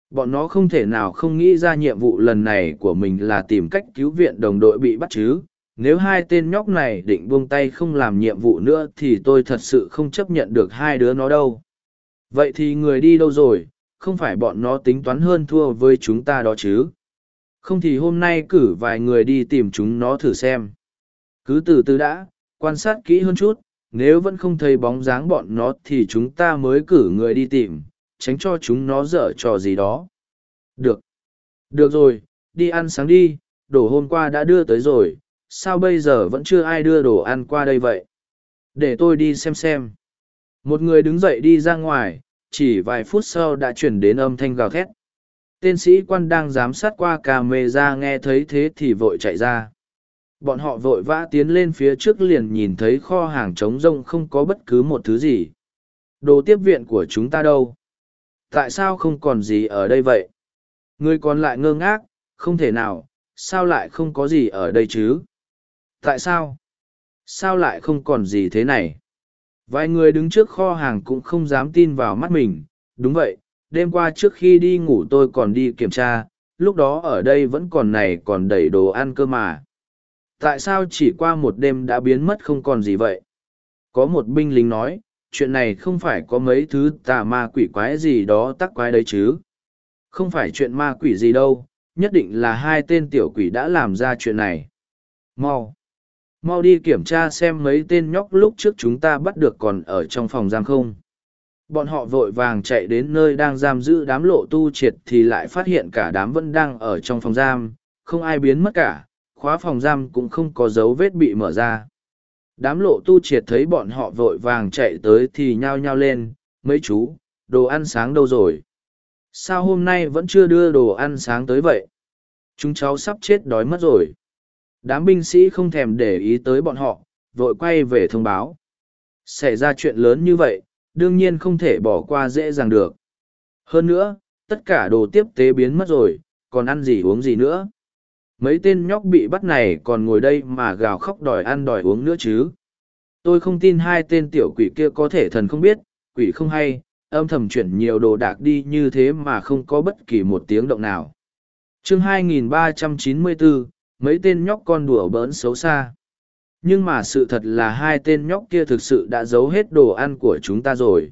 A: Bọn nó không thể nào không nghĩ ra nhiệm vụ lần này của mình là tìm cách cứu viện đồng đội bị bắt chứ. Nếu hai tên nhóc này định buông tay không làm nhiệm vụ nữa thì tôi thật sự không chấp nhận được hai đứa nó đâu. Vậy thì người đi đâu rồi, không phải bọn nó tính toán hơn thua với chúng ta đó chứ. Không thì hôm nay cử vài người đi tìm chúng nó thử xem. Cứ từ từ đã, quan sát kỹ hơn chút, nếu vẫn không thấy bóng dáng bọn nó thì chúng ta mới cử người đi tìm, tránh cho chúng nó dở trò gì đó. Được. Được rồi, đi ăn sáng đi, đồ hôm qua đã đưa tới rồi, sao bây giờ vẫn chưa ai đưa đồ ăn qua đây vậy? Để tôi đi xem xem. Một người đứng dậy đi ra ngoài, chỉ vài phút sau đã chuyển đến âm thanh gào thét. Tên sĩ quan đang giám sát qua cà mê ra nghe thấy thế thì vội chạy ra. Bọn họ vội vã tiến lên phía trước liền nhìn thấy kho hàng trống rông không có bất cứ một thứ gì. Đồ tiếp viện của chúng ta đâu? Tại sao không còn gì ở đây vậy? Người còn lại ngơ ngác, không thể nào, sao lại không có gì ở đây chứ? Tại sao? Sao lại không còn gì thế này? Vài người đứng trước kho hàng cũng không dám tin vào mắt mình. Đúng vậy, đêm qua trước khi đi ngủ tôi còn đi kiểm tra, lúc đó ở đây vẫn còn này còn đầy đồ ăn cơ mà. Tại sao chỉ qua một đêm đã biến mất không còn gì vậy? Có một binh lính nói, chuyện này không phải có mấy thứ tà ma quỷ quái gì đó tắc quái đấy chứ. Không phải chuyện ma quỷ gì đâu, nhất định là hai tên tiểu quỷ đã làm ra chuyện này. Mau! Mau đi kiểm tra xem mấy tên nhóc lúc trước chúng ta bắt được còn ở trong phòng giam không. Bọn họ vội vàng chạy đến nơi đang giam giữ đám lộ tu triệt thì lại phát hiện cả đám vẫn đang ở trong phòng giam, không ai biến mất cả, khóa phòng giam cũng không có dấu vết bị mở ra. Đám lộ tu triệt thấy bọn họ vội vàng chạy tới thì nhao nhao lên, mấy chú, đồ ăn sáng đâu rồi? Sao hôm nay vẫn chưa đưa đồ ăn sáng tới vậy? Chúng cháu sắp chết đói mất rồi. Đám binh sĩ không thèm để ý tới bọn họ, vội quay về thông báo. Xảy ra chuyện lớn như vậy, đương nhiên không thể bỏ qua dễ dàng được. Hơn nữa, tất cả đồ tiếp tế biến mất rồi, còn ăn gì uống gì nữa. Mấy tên nhóc bị bắt này còn ngồi đây mà gào khóc đòi ăn đòi uống nữa chứ. Tôi không tin hai tên tiểu quỷ kia có thể thần không biết, quỷ không hay, âm thầm chuyển nhiều đồ đạc đi như thế mà không có bất kỳ một tiếng động nào. chương 2394, mấy tên nhóc con đùa bỡn xấu xa. Nhưng mà sự thật là hai tên nhóc kia thực sự đã giấu hết đồ ăn của chúng ta rồi.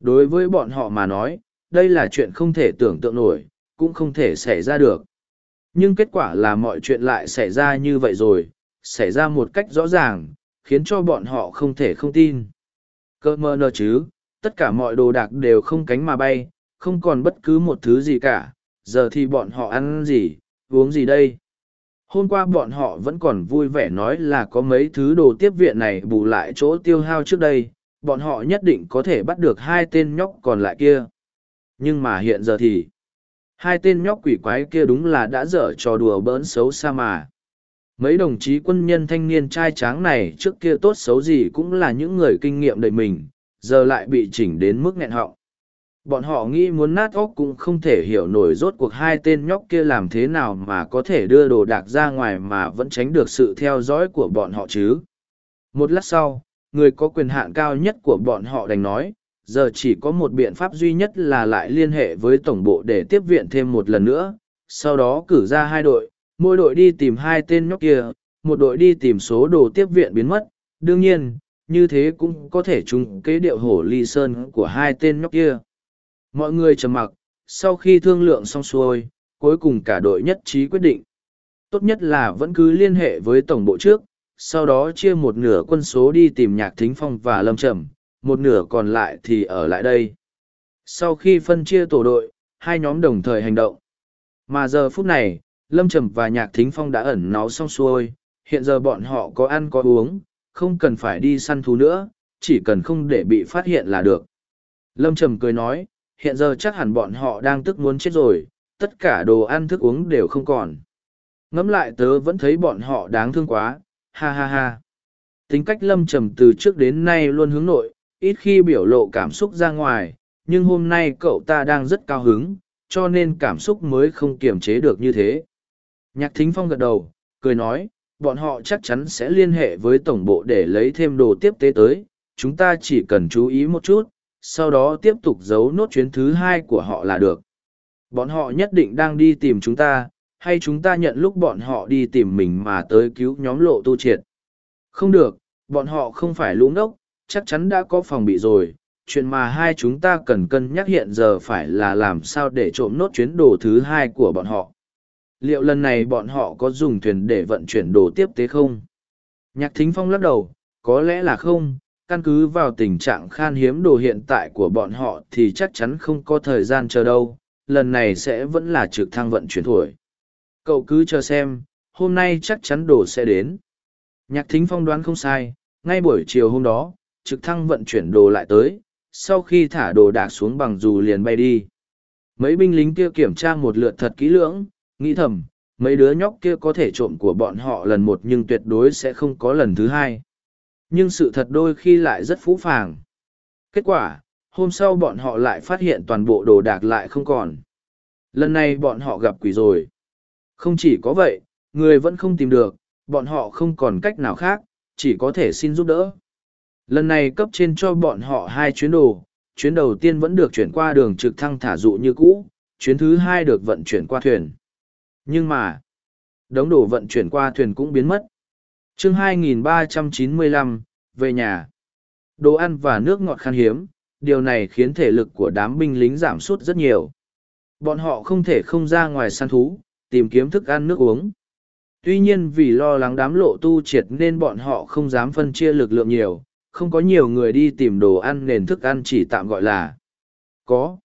A: Đối với bọn họ mà nói, đây là chuyện không thể tưởng tượng nổi, cũng không thể xảy ra được. Nhưng kết quả là mọi chuyện lại xảy ra như vậy rồi, xảy ra một cách rõ ràng, khiến cho bọn họ không thể không tin. Cơ mơ nơ chứ, tất cả mọi đồ đạc đều không cánh mà bay, không còn bất cứ một thứ gì cả, giờ thì bọn họ ăn gì, uống gì đây? Hôm qua bọn họ vẫn còn vui vẻ nói là có mấy thứ đồ tiếp viện này bù lại chỗ tiêu hao trước đây, bọn họ nhất định có thể bắt được hai tên nhóc còn lại kia. Nhưng mà hiện giờ thì, hai tên nhóc quỷ quái kia đúng là đã dở trò đùa bỡn xấu xa mà. Mấy đồng chí quân nhân thanh niên trai tráng này trước kia tốt xấu gì cũng là những người kinh nghiệm đầy mình, giờ lại bị chỉnh đến mức nghẹn họng. Bọn họ nghĩ muốn nát óc cũng không thể hiểu nổi rốt cuộc hai tên nhóc kia làm thế nào mà có thể đưa đồ đạc ra ngoài mà vẫn tránh được sự theo dõi của bọn họ chứ. Một lát sau, người có quyền hạn cao nhất của bọn họ đành nói, giờ chỉ có một biện pháp duy nhất là lại liên hệ với tổng bộ để tiếp viện thêm một lần nữa, sau đó cử ra hai đội, mỗi đội đi tìm hai tên nhóc kia, một đội đi tìm số đồ tiếp viện biến mất, đương nhiên, như thế cũng có thể trùng kế điệu hổ ly sơn của hai tên nhóc kia. Mọi người trầm mặc, sau khi thương lượng xong xuôi, cuối cùng cả đội nhất trí quyết định. Tốt nhất là vẫn cứ liên hệ với tổng bộ trước, sau đó chia một nửa quân số đi tìm nhạc thính phong và lâm trầm, một nửa còn lại thì ở lại đây. Sau khi phân chia tổ đội, hai nhóm đồng thời hành động. Mà giờ phút này, Lâm Trầm và Nhạc Thính Phong đã ẩn náu xong xuôi, hiện giờ bọn họ có ăn có uống, không cần phải đi săn thú nữa, chỉ cần không để bị phát hiện là được. Lâm Trầm cười nói, hiện giờ chắc hẳn bọn họ đang tức muốn chết rồi, tất cả đồ ăn thức uống đều không còn. Ngẫm lại tớ vẫn thấy bọn họ đáng thương quá, ha ha ha. Tính cách Lâm Trầm từ trước đến nay luôn hướng nội, ít khi biểu lộ cảm xúc ra ngoài, nhưng hôm nay cậu ta đang rất cao hứng, cho nên cảm xúc mới không kiềm chế được như thế. Nhạc Thính Phong gật đầu, cười nói, bọn họ chắc chắn sẽ liên hệ với tổng bộ để lấy thêm đồ tiếp tế tới, chúng ta chỉ cần chú ý một chút, sau đó tiếp tục giấu nốt chuyến thứ hai của họ là được. Bọn họ nhất định đang đi tìm chúng ta, hay chúng ta nhận lúc bọn họ đi tìm mình mà tới cứu nhóm lộ tu triệt. Không được, bọn họ không phải lũ ngốc, chắc chắn đã có phòng bị rồi. Chuyện mà hai chúng ta cần cân nhắc hiện giờ phải là làm sao để trộm nốt chuyến đồ thứ hai của bọn họ. Liệu lần này bọn họ có dùng thuyền để vận chuyển đồ tiếp tế không? Nhạc Thính Phong lắc đầu, có lẽ là không, căn cứ vào tình trạng khan hiếm đồ hiện tại của bọn họ thì chắc chắn không có thời gian chờ đâu, lần này sẽ vẫn là trực thăng vận chuyển thổi. Cậu cứ chờ xem, hôm nay chắc chắn đồ sẽ đến. Nhạc Thính Phong đoán không sai, ngay buổi chiều hôm đó, trực thăng vận chuyển đồ lại tới, sau khi thả đồ đạc xuống bằng dù liền bay đi. Mấy binh lính kia kiểm tra một lượt thật kỹ lưỡng, nghĩ thầm, mấy đứa nhóc kia có thể trộm của bọn họ lần một nhưng tuyệt đối sẽ không có lần thứ hai. Nhưng sự thật đôi khi lại rất phũ phàng. Kết quả, hôm sau bọn họ lại phát hiện toàn bộ đồ đạc lại không còn. Lần này bọn họ gặp quỷ rồi. Không chỉ có vậy, người vẫn không tìm được, bọn họ không còn cách nào khác, chỉ có thể xin giúp đỡ. Lần này cấp trên cho bọn họ hai chuyến đồ, chuyến đầu tiên vẫn được chuyển qua đường trực thăng thả dụ như cũ, chuyến thứ hai được vận chuyển qua thuyền. Nhưng mà, đống đồ vận chuyển qua thuyền cũng biến mất chương 2395, về nhà. Đồ ăn và nước ngọt khan hiếm, điều này khiến thể lực của đám binh lính giảm sút rất nhiều. Bọn họ không thể không ra ngoài săn thú, tìm kiếm thức ăn nước uống. Tuy nhiên vì lo lắng đám lộ tu triệt nên bọn họ không dám phân chia lực lượng nhiều, không có nhiều người đi tìm đồ ăn nền thức ăn chỉ tạm gọi là có.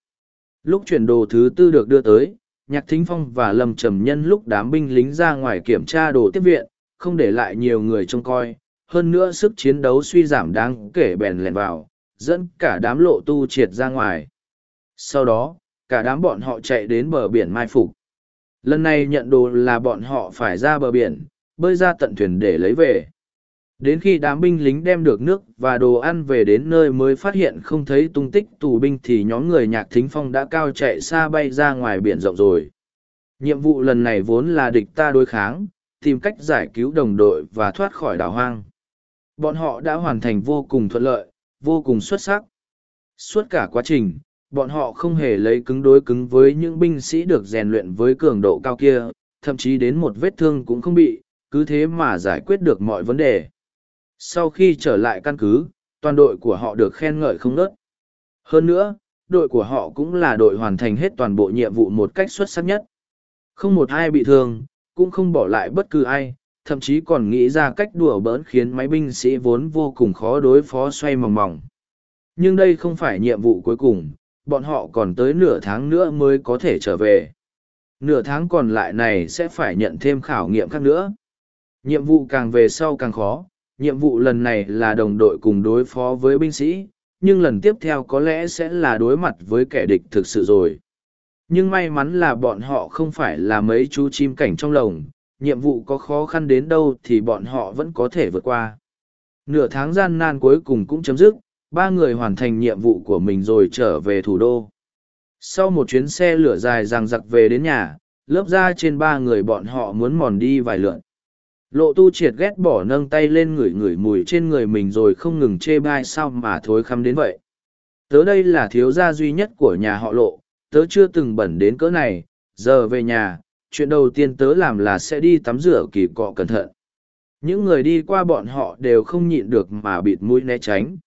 A: Lúc chuyển đồ thứ tư được đưa tới, Nhạc Thính Phong và Lâm Trầm Nhân lúc đám binh lính ra ngoài kiểm tra đồ tiếp viện, không để lại nhiều người trông coi, hơn nữa sức chiến đấu suy giảm đáng kể bèn lèn vào, dẫn cả đám lộ tu triệt ra ngoài. Sau đó, cả đám bọn họ chạy đến bờ biển mai phục. Lần này nhận đồ là bọn họ phải ra bờ biển, bơi ra tận thuyền để lấy về. Đến khi đám binh lính đem được nước và đồ ăn về đến nơi mới phát hiện không thấy tung tích tù binh thì nhóm người nhạc thính phong đã cao chạy xa bay ra ngoài biển rộng rồi. Nhiệm vụ lần này vốn là địch ta đối kháng, tìm cách giải cứu đồng đội và thoát khỏi đảo hoang. Bọn họ đã hoàn thành vô cùng thuận lợi, vô cùng xuất sắc. Suốt cả quá trình, bọn họ không hề lấy cứng đối cứng với những binh sĩ được rèn luyện với cường độ cao kia, thậm chí đến một vết thương cũng không bị, cứ thế mà giải quyết được mọi vấn đề. Sau khi trở lại căn cứ, toàn đội của họ được khen ngợi không nớt. Hơn nữa, đội của họ cũng là đội hoàn thành hết toàn bộ nhiệm vụ một cách xuất sắc nhất. Không một ai bị thương, cũng không bỏ lại bất cứ ai, thậm chí còn nghĩ ra cách đùa bỡn khiến máy binh sĩ vốn vô cùng khó đối phó xoay mòng mòng. Nhưng đây không phải nhiệm vụ cuối cùng, bọn họ còn tới nửa tháng nữa mới có thể trở về. Nửa tháng còn lại này sẽ phải nhận thêm khảo nghiệm khác nữa. Nhiệm vụ càng về sau càng khó, nhiệm vụ lần này là đồng đội cùng đối phó với binh sĩ, nhưng lần tiếp theo có lẽ sẽ là đối mặt với kẻ địch thực sự rồi. Nhưng may mắn là bọn họ không phải là mấy chú chim cảnh trong lồng, nhiệm vụ có khó khăn đến đâu thì bọn họ vẫn có thể vượt qua. Nửa tháng gian nan cuối cùng cũng chấm dứt, ba người hoàn thành nhiệm vụ của mình rồi trở về thủ đô. Sau một chuyến xe lửa dài rằng giặc về đến nhà, lớp ra trên ba người bọn họ muốn mòn đi vài lượn. Lộ tu triệt ghét bỏ nâng tay lên ngửi ngửi mùi trên người mình rồi không ngừng chê bai sao mà thối khăm đến vậy. Tớ đây là thiếu gia duy nhất của nhà họ lộ, tớ chưa từng bẩn đến cỡ này, giờ về nhà, chuyện đầu tiên tớ làm là sẽ đi tắm rửa kỳ cọ cẩn thận. Những người đi qua bọn họ đều không nhịn được mà bịt mũi né tránh.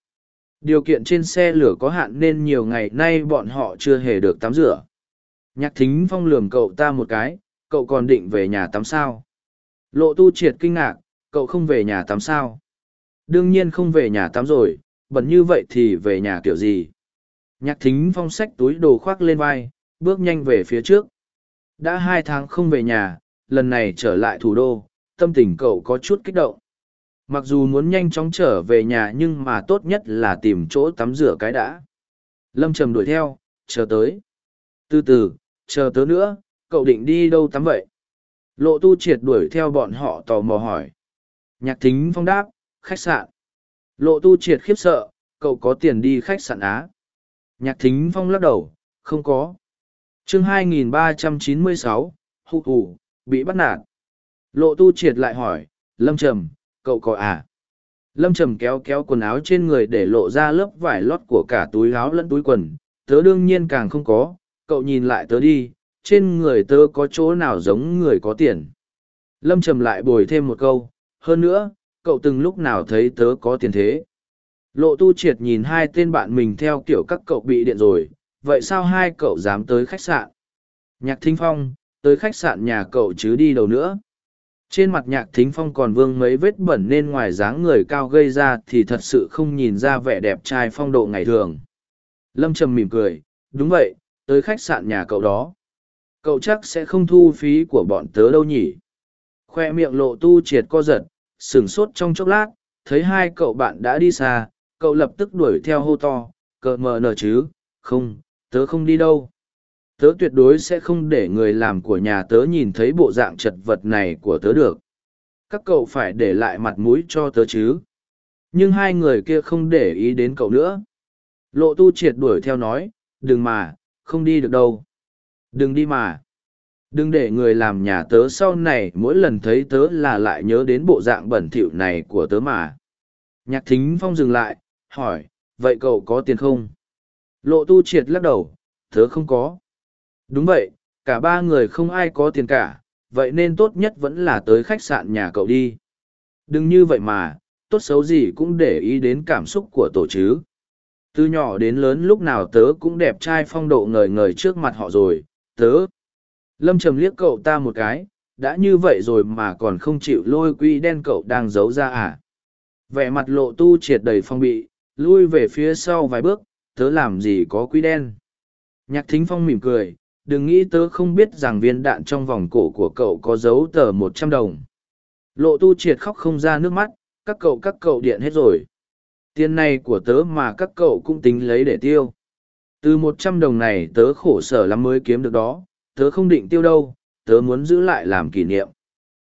A: Điều kiện trên xe lửa có hạn nên nhiều ngày nay bọn họ chưa hề được tắm rửa. Nhạc thính phong lườm cậu ta một cái, cậu còn định về nhà tắm sao? Lộ tu triệt kinh ngạc, cậu không về nhà tắm sao? Đương nhiên không về nhà tắm rồi, bẩn như vậy thì về nhà kiểu gì? Nhạc thính phong sách túi đồ khoác lên vai, bước nhanh về phía trước. Đã hai tháng không về nhà, lần này trở lại thủ đô, tâm tình cậu có chút kích động. Mặc dù muốn nhanh chóng trở về nhà nhưng mà tốt nhất là tìm chỗ tắm rửa cái đã. Lâm Trầm đuổi theo, chờ tới. Từ từ, chờ tớ nữa, cậu định đi đâu tắm vậy? Lộ tu triệt đuổi theo bọn họ tò mò hỏi. Nhạc thính phong đáp, khách sạn. Lộ tu triệt khiếp sợ, cậu có tiền đi khách sạn Á. Nhạc thính phong lắc đầu, không có. chương 2396, hụ hụ, bị bắt nạt. Lộ tu triệt lại hỏi, Lâm Trầm, cậu có à? Lâm Trầm kéo kéo quần áo trên người để lộ ra lớp vải lót của cả túi áo lẫn túi quần. Tớ đương nhiên càng không có, cậu nhìn lại tớ đi, trên người tớ có chỗ nào giống người có tiền. Lâm Trầm lại bồi thêm một câu, hơn nữa, cậu từng lúc nào thấy tớ có tiền thế. Lộ tu triệt nhìn hai tên bạn mình theo kiểu các cậu bị điện rồi, vậy sao hai cậu dám tới khách sạn? Nhạc Thính Phong, tới khách sạn nhà cậu chứ đi đâu nữa. Trên mặt nhạc thính phong còn vương mấy vết bẩn nên ngoài dáng người cao gây ra thì thật sự không nhìn ra vẻ đẹp trai phong độ ngày thường. Lâm Trầm mỉm cười, đúng vậy, tới khách sạn nhà cậu đó. Cậu chắc sẽ không thu phí của bọn tớ đâu nhỉ. Khoe miệng lộ tu triệt co giật, sửng sốt trong chốc lát, thấy hai cậu bạn đã đi xa, cậu lập tức đuổi theo hô to, cờ mờ nờ chứ, không, tớ không đi đâu. Tớ tuyệt đối sẽ không để người làm của nhà tớ nhìn thấy bộ dạng chật vật này của tớ được. Các cậu phải để lại mặt mũi cho tớ chứ. Nhưng hai người kia không để ý đến cậu nữa. Lộ tu triệt đuổi theo nói đừng mà không đi được đâu. Đừng đi mà. Đừng để người làm nhà tớ sau này mỗi lần thấy tớ là lại nhớ đến bộ dạng bẩn thỉu này của tớ mà. Nhạc thính phong dừng lại hỏi vậy cậu có tiền không lộ tu triệt lắc đầu tớ không có Đúng vậy, cả ba người không ai có tiền cả, vậy nên tốt nhất vẫn là tới khách sạn nhà cậu đi. Đừng như vậy mà, tốt xấu gì cũng để ý đến cảm xúc của tổ chứ. Từ nhỏ đến lớn lúc nào tớ cũng đẹp trai phong độ ngời ngời trước mặt họ rồi, tớ. Lâm trầm liếc cậu ta một cái, đã như vậy rồi mà còn không chịu lôi quy đen cậu đang giấu ra à. Vẻ mặt lộ tu triệt đầy phong bị, lui về phía sau vài bước, tớ làm gì có quý đen. Nhạc thính phong mỉm cười, đừng nghĩ tớ không biết rằng viên đạn trong vòng cổ của cậu có dấu tờ một trăm đồng. Lộ tu triệt khóc không ra nước mắt các cậu các cậu điện hết rồi. Tiền này của tớ mà các cậu cũng tính lấy để tiêu. Từ một trăm đồng này tớ khổ sở lắm mới kiếm được đó tớ không định tiêu đâu tớ muốn giữ lại làm kỷ niệm.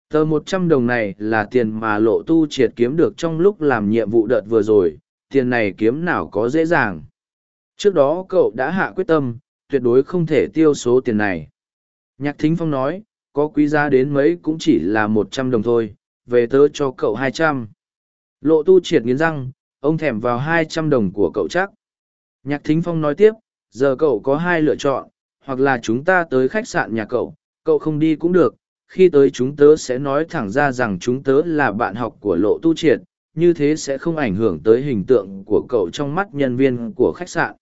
A: Tờ một trăm đồng này là tiền mà lộ tu triệt kiếm được trong lúc làm nhiệm vụ đợt vừa rồi tiền này kiếm nào có dễ dàng trước đó cậu đã hạ quyết tâm tuyệt đối không thể tiêu số tiền này. Nhạc thính phong nói, có quý giá đến mấy cũng chỉ là một trăm đồng thôi, về tớ cho cậu hai trăm. Lộ tu triệt nghiến răng, ông thèm vào hai trăm đồng của cậu chắc. Nhạc thính phong nói tiếp, giờ cậu có hai lựa chọn, hoặc là chúng ta tới khách sạn nhà cậu, cậu không đi cũng được, khi tới chúng tớ sẽ nói thẳng ra rằng chúng tớ là bạn học của lộ tu triệt, như thế sẽ không ảnh hưởng tới hình tượng của cậu trong mắt nhân viên của khách sạn.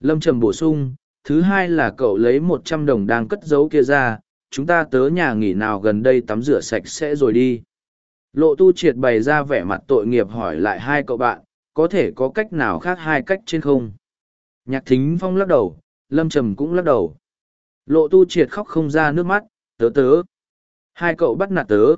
A: Lâm Trầm bổ sung, thứ hai là cậu lấy một trăm đồng đang cất giấu kia ra chúng ta tớ nhà nghỉ nào gần đây tắm rửa sạch sẽ rồi đi. Lộ tu triệt bày ra vẻ mặt tội nghiệp hỏi lại hai cậu bạn có thể có cách nào khác hai cách trên không? Nhạc thính phong lắc đầu lâm trầm cũng lắc đầu. Lộ tu triệt khóc không ra nước mắt tớ tớ. Hai cậu bắt nạt tớ.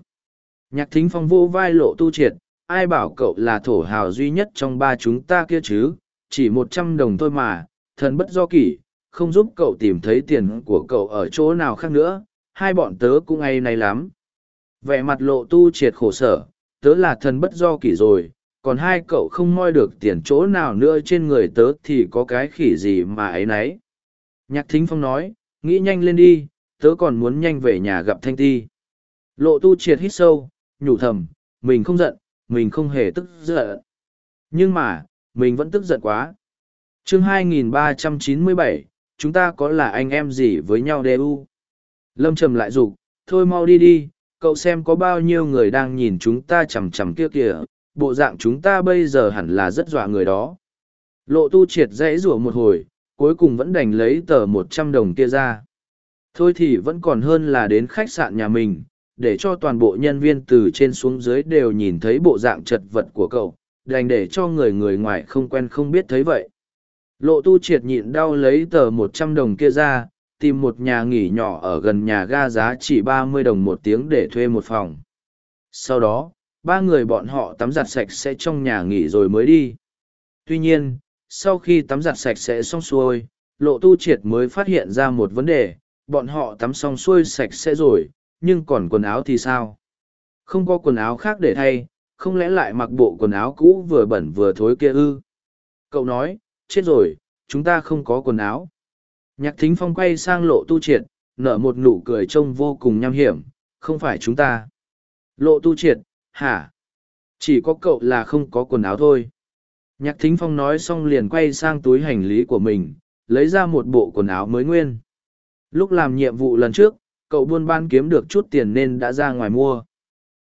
A: Nhạc thính phong vô vai lộ tu triệt ai bảo cậu là thổ hào duy nhất trong ba chúng ta kia chứ? Chỉ một trăm đồng thôi mà, thần bất do kỷ, không giúp cậu tìm thấy tiền của cậu ở chỗ nào khác nữa, hai bọn tớ cũng ngay này lắm. Vẻ mặt lộ tu triệt khổ sở, tớ là thần bất do kỷ rồi, còn hai cậu không moi được tiền chỗ nào nữa trên người tớ thì có cái khỉ gì mà ấy nấy. Nhạc thính phong nói, nghĩ nhanh lên đi, tớ còn muốn nhanh về nhà gặp thanh ti. Lộ tu triệt hít sâu, nhủ thầm, mình không giận mình không hề tức giận. Nhưng mà mình vẫn tức giận quá. Chương 2397, chúng ta có là anh em gì với nhau đê u? Lâm trầm lại rụt, thôi mau đi đi cậu xem có bao nhiêu người đang nhìn chúng ta chằm chằm kia kìa bộ dạng chúng ta bây giờ hẳn là rất dọa người đó. Lộ tu triệt dãy rủa một hồi cuối cùng vẫn đành lấy tờ một trăm đồng kia ra. Thôi thì vẫn còn hơn là đến khách sạn nhà mình để cho toàn bộ nhân viên từ trên xuống dưới đều nhìn thấy bộ dạng chật vật của cậu đành để cho người người ngoài không quen không biết thấy vậy Lộ tu triệt nhịn đau lấy tờ một trăm đồng kia ra, tìm một nhà nghỉ nhỏ ở gần nhà ga giá chỉ ba mươi đồng một tiếng để thuê một phòng. Sau đó, ba người bọn họ tắm giặt sạch sẽ trong nhà nghỉ rồi mới đi. Tuy nhiên, sau khi tắm giặt sạch sẽ xong xuôi, lộ tu triệt mới phát hiện ra một vấn đề, bọn họ tắm xong xuôi sạch sẽ rồi, nhưng còn quần áo thì sao? Không có quần áo khác để thay, không lẽ lại mặc bộ quần áo cũ vừa bẩn vừa thối kia ư? Cậu nói, chết rồi, chúng ta không có quần áo. Nhạc thính phong quay sang lộ tu triệt, nở một nụ cười trông vô cùng nham hiểm, không phải chúng ta. Lộ tu triệt, hả? Chỉ có cậu là không có quần áo thôi. Nhạc thính phong nói xong liền quay sang túi hành lý của mình, lấy ra một bộ quần áo mới nguyên. Lúc làm nhiệm vụ lần trước, cậu buôn ban kiếm được chút tiền nên đã ra ngoài mua.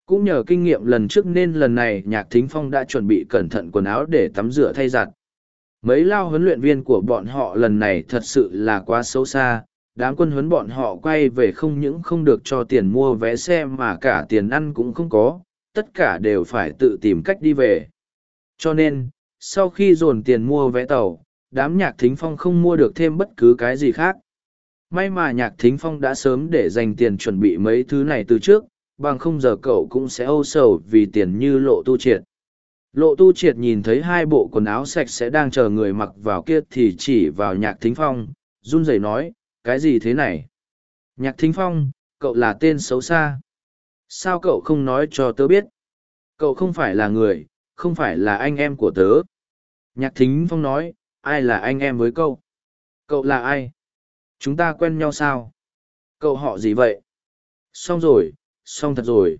A: Cũng nhờ kinh nghiệm lần trước nên lần này nhạc thính phong đã chuẩn bị cẩn thận quần áo để tắm rửa thay giặt. Mấy lao huấn luyện viên của bọn họ lần này thật sự là quá xấu xa, đám quân huấn bọn họ quay về không những không được cho tiền mua vé xe mà cả tiền ăn cũng không có, tất cả đều phải tự tìm cách đi về. Cho nên, sau khi dồn tiền mua vé tàu, đám nhạc thính phong không mua được thêm bất cứ cái gì khác. May mà nhạc thính phong đã sớm để dành tiền chuẩn bị mấy thứ này từ trước, bằng không giờ cậu cũng sẽ âu sầu vì tiền như lộ tu triệt. Lộ tu triệt nhìn thấy hai bộ quần áo sạch sẽ đang chờ người mặc vào kia thì chỉ vào nhạc thính phong, run rẩy nói, cái gì thế này? Nhạc thính phong, cậu là tên xấu xa. Sao cậu không nói cho tớ biết? Cậu không phải là người, không phải là anh em của tớ. Nhạc thính phong nói, ai là anh em với cậu? Cậu là ai? Chúng ta quen nhau sao? Cậu họ gì vậy? Xong rồi, xong thật rồi.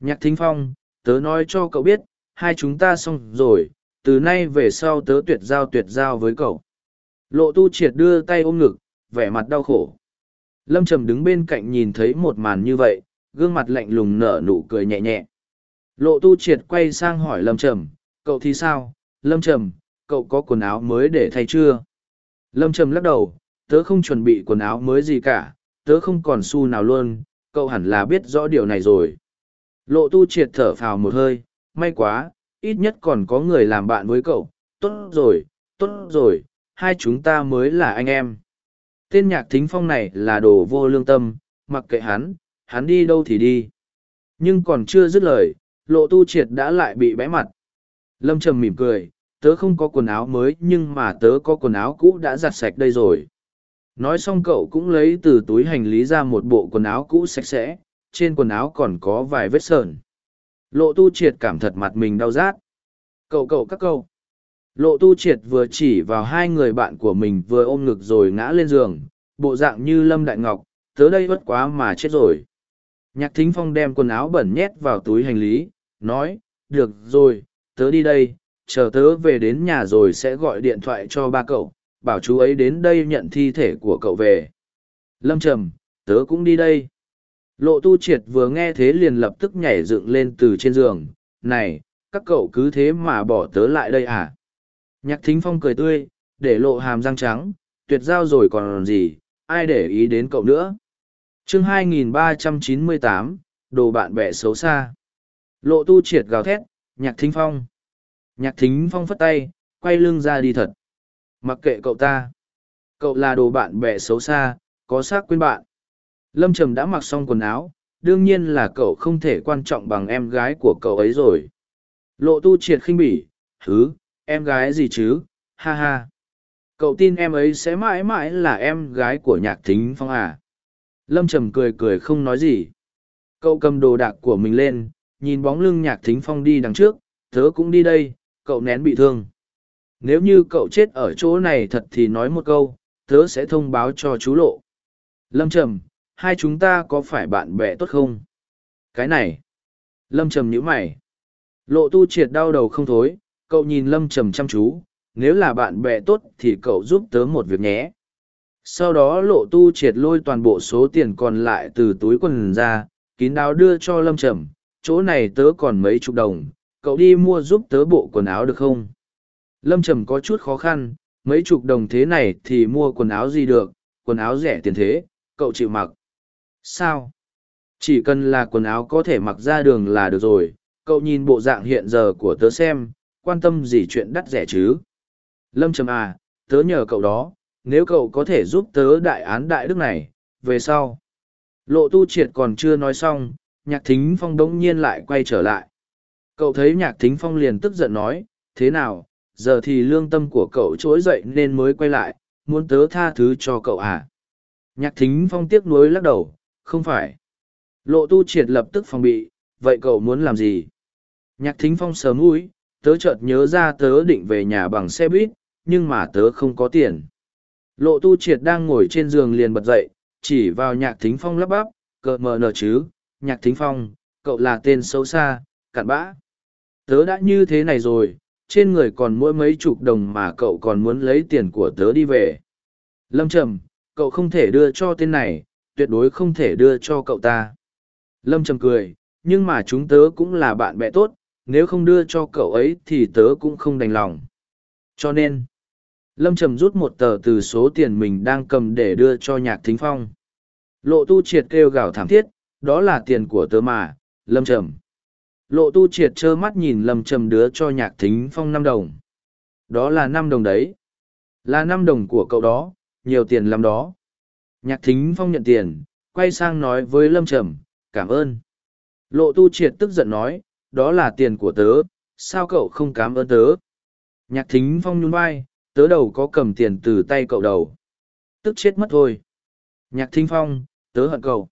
A: Nhạc thính phong, tớ nói cho cậu biết, hai chúng ta xong rồi, từ nay về sau tớ tuyệt giao tuyệt giao với cậu. Lộ tu triệt đưa tay ôm ngực, vẻ mặt đau khổ. Lâm Trầm đứng bên cạnh nhìn thấy một màn như vậy, gương mặt lạnh lùng nở nụ cười nhẹ nhẹ. Lộ tu triệt quay sang hỏi Lâm Trầm, cậu thì sao? Lâm Trầm, cậu có quần áo mới để thay chưa? Lâm Trầm lắc đầu, tớ không chuẩn bị quần áo mới gì cả, tớ không còn xu nào luôn, cậu hẳn là biết rõ điều này rồi. Lộ tu triệt thở phào một hơi, may quá, ít nhất còn có người làm bạn với cậu, tốt rồi, tốt rồi, hai chúng ta mới là anh em. Tên nhạc thính phong này là đồ vô lương tâm, mặc kệ hắn, hắn đi đâu thì đi. Nhưng còn chưa dứt lời, lộ tu triệt đã lại bị bẽ mặt. Lâm trầm mỉm cười, tớ không có quần áo mới nhưng mà tớ có quần áo cũ đã giặt sạch đây rồi. Nói xong cậu cũng lấy từ túi hành lý ra một bộ quần áo cũ sạch sẽ, trên quần áo còn có vài vết sờn. Lộ tu triệt cảm thật mặt mình đau rát. Cậu cậu các câu. Lộ tu triệt vừa chỉ vào hai người bạn của mình vừa ôm ngực rồi ngã lên giường, bộ dạng như Lâm Đại Ngọc, tớ đây vất quá mà chết rồi. Nhạc thính phong đem quần áo bẩn nhét vào túi hành lý, nói, được rồi, tớ đi đây, chờ tớ về đến nhà rồi sẽ gọi điện thoại cho ba cậu, bảo chú ấy đến đây nhận thi thể của cậu về. Lâm Trầm, tớ cũng đi đây. Lộ tu triệt vừa nghe thế liền lập tức nhảy dựng lên từ trên giường. Này, các cậu cứ thế mà bỏ tớ lại đây à? Nhạc thính phong cười tươi, để lộ hàm răng trắng, tuyệt giao rồi còn gì, ai để ý đến cậu nữa. chương 2398, đồ bạn bè xấu xa. Lộ tu triệt gào thét, nhạc thính phong. Nhạc thính phong phất tay, quay lưng ra đi thật. Mặc kệ cậu ta. Cậu là đồ bạn bè xấu xa, có xác quên bạn. Lâm Trầm đã mặc xong quần áo, đương nhiên là cậu không thể quan trọng bằng em gái của cậu ấy rồi. Lộ tu triệt khinh bỉ, thứ, em gái gì chứ, ha ha. Cậu tin em ấy sẽ mãi mãi là em gái của nhạc thính phong à. Lâm Trầm cười cười không nói gì. Cậu cầm đồ đạc của mình lên, nhìn bóng lưng nhạc thính phong đi đằng trước, tớ cũng đi đây, cậu nén bị thương. Nếu như cậu chết ở chỗ này thật thì nói một câu, tớ sẽ thông báo cho chú Lộ. Lâm Trầm, hai chúng ta có phải bạn bè tốt không? Cái này. Lâm Trầm nhíu mày. Lộ tu triệt đau đầu không thối, cậu nhìn Lâm Trầm chăm chú, nếu là bạn bè tốt thì cậu giúp tớ một việc nhé. Sau đó lộ tu triệt lôi toàn bộ số tiền còn lại từ túi quần ra, kín đáo đưa cho Lâm Trầm, chỗ này tớ còn mấy chục đồng, cậu đi mua giúp tớ bộ quần áo được không? Lâm Trầm có chút khó khăn, mấy chục đồng thế này thì mua quần áo gì được, quần áo rẻ tiền thế, cậu chịu mặc. Sao? Chỉ cần là quần áo có thể mặc ra đường là được rồi, cậu nhìn bộ dạng hiện giờ của tớ xem, quan tâm gì chuyện đắt rẻ chứ? Lâm Trầm à, tớ nhờ cậu đó, nếu cậu có thể giúp tớ đại án đại đức này, về sau. Lộ tu triệt còn chưa nói xong, nhạc thính phong đống nhiên lại quay trở lại. Cậu thấy nhạc thính phong liền tức giận nói, thế nào, giờ thì lương tâm của cậu trỗi dậy nên mới quay lại, muốn tớ tha thứ cho cậu à? Nhạc thính phong tiếc nuối lắc đầu, không phải. Lộ tu triệt lập tức phòng bị, vậy cậu muốn làm gì? Nhạc thính phong sờ mũi, tớ chợt nhớ ra tớ định về nhà bằng xe buýt, nhưng mà tớ không có tiền. Lộ tu triệt đang ngồi trên giường liền bật dậy, chỉ vào nhạc thính phong lắp bắp, cợt mờ nở chứ, nhạc thính phong, cậu là tên xấu xa, cặn bã. Tớ đã như thế này rồi, trên người còn mỗi mấy chục đồng mà cậu còn muốn lấy tiền của tớ đi về. Lâm Trầm, cậu không thể đưa cho tên này, tuyệt đối không thể đưa cho cậu ta. Lâm Trầm cười, nhưng mà chúng tớ cũng là bạn bè tốt, nếu không đưa cho cậu ấy thì tớ cũng không đành lòng. Cho nên, Lâm Trầm rút một tờ từ số tiền mình đang cầm để đưa cho nhạc thính phong. Lộ tu triệt kêu gào thảm thiết, đó là tiền của tớ mà, Lâm Trầm. Lộ tu triệt trơ mắt nhìn Lâm Trầm đứa cho nhạc thính phong năm đồng. Đó là năm đồng đấy. Là năm đồng của cậu đó, nhiều tiền lắm đó. Nhạc thính phong nhận tiền, quay sang nói với Lâm Trầm, cảm ơn. Lộ tu triệt tức giận nói, đó là tiền của tớ, sao cậu không cảm ơn tớ? Nhạc thính phong nhún vai, tớ đầu có cầm tiền từ tay cậu đầu. Tức chết mất thôi. Nhạc thính phong, tớ hận cậu.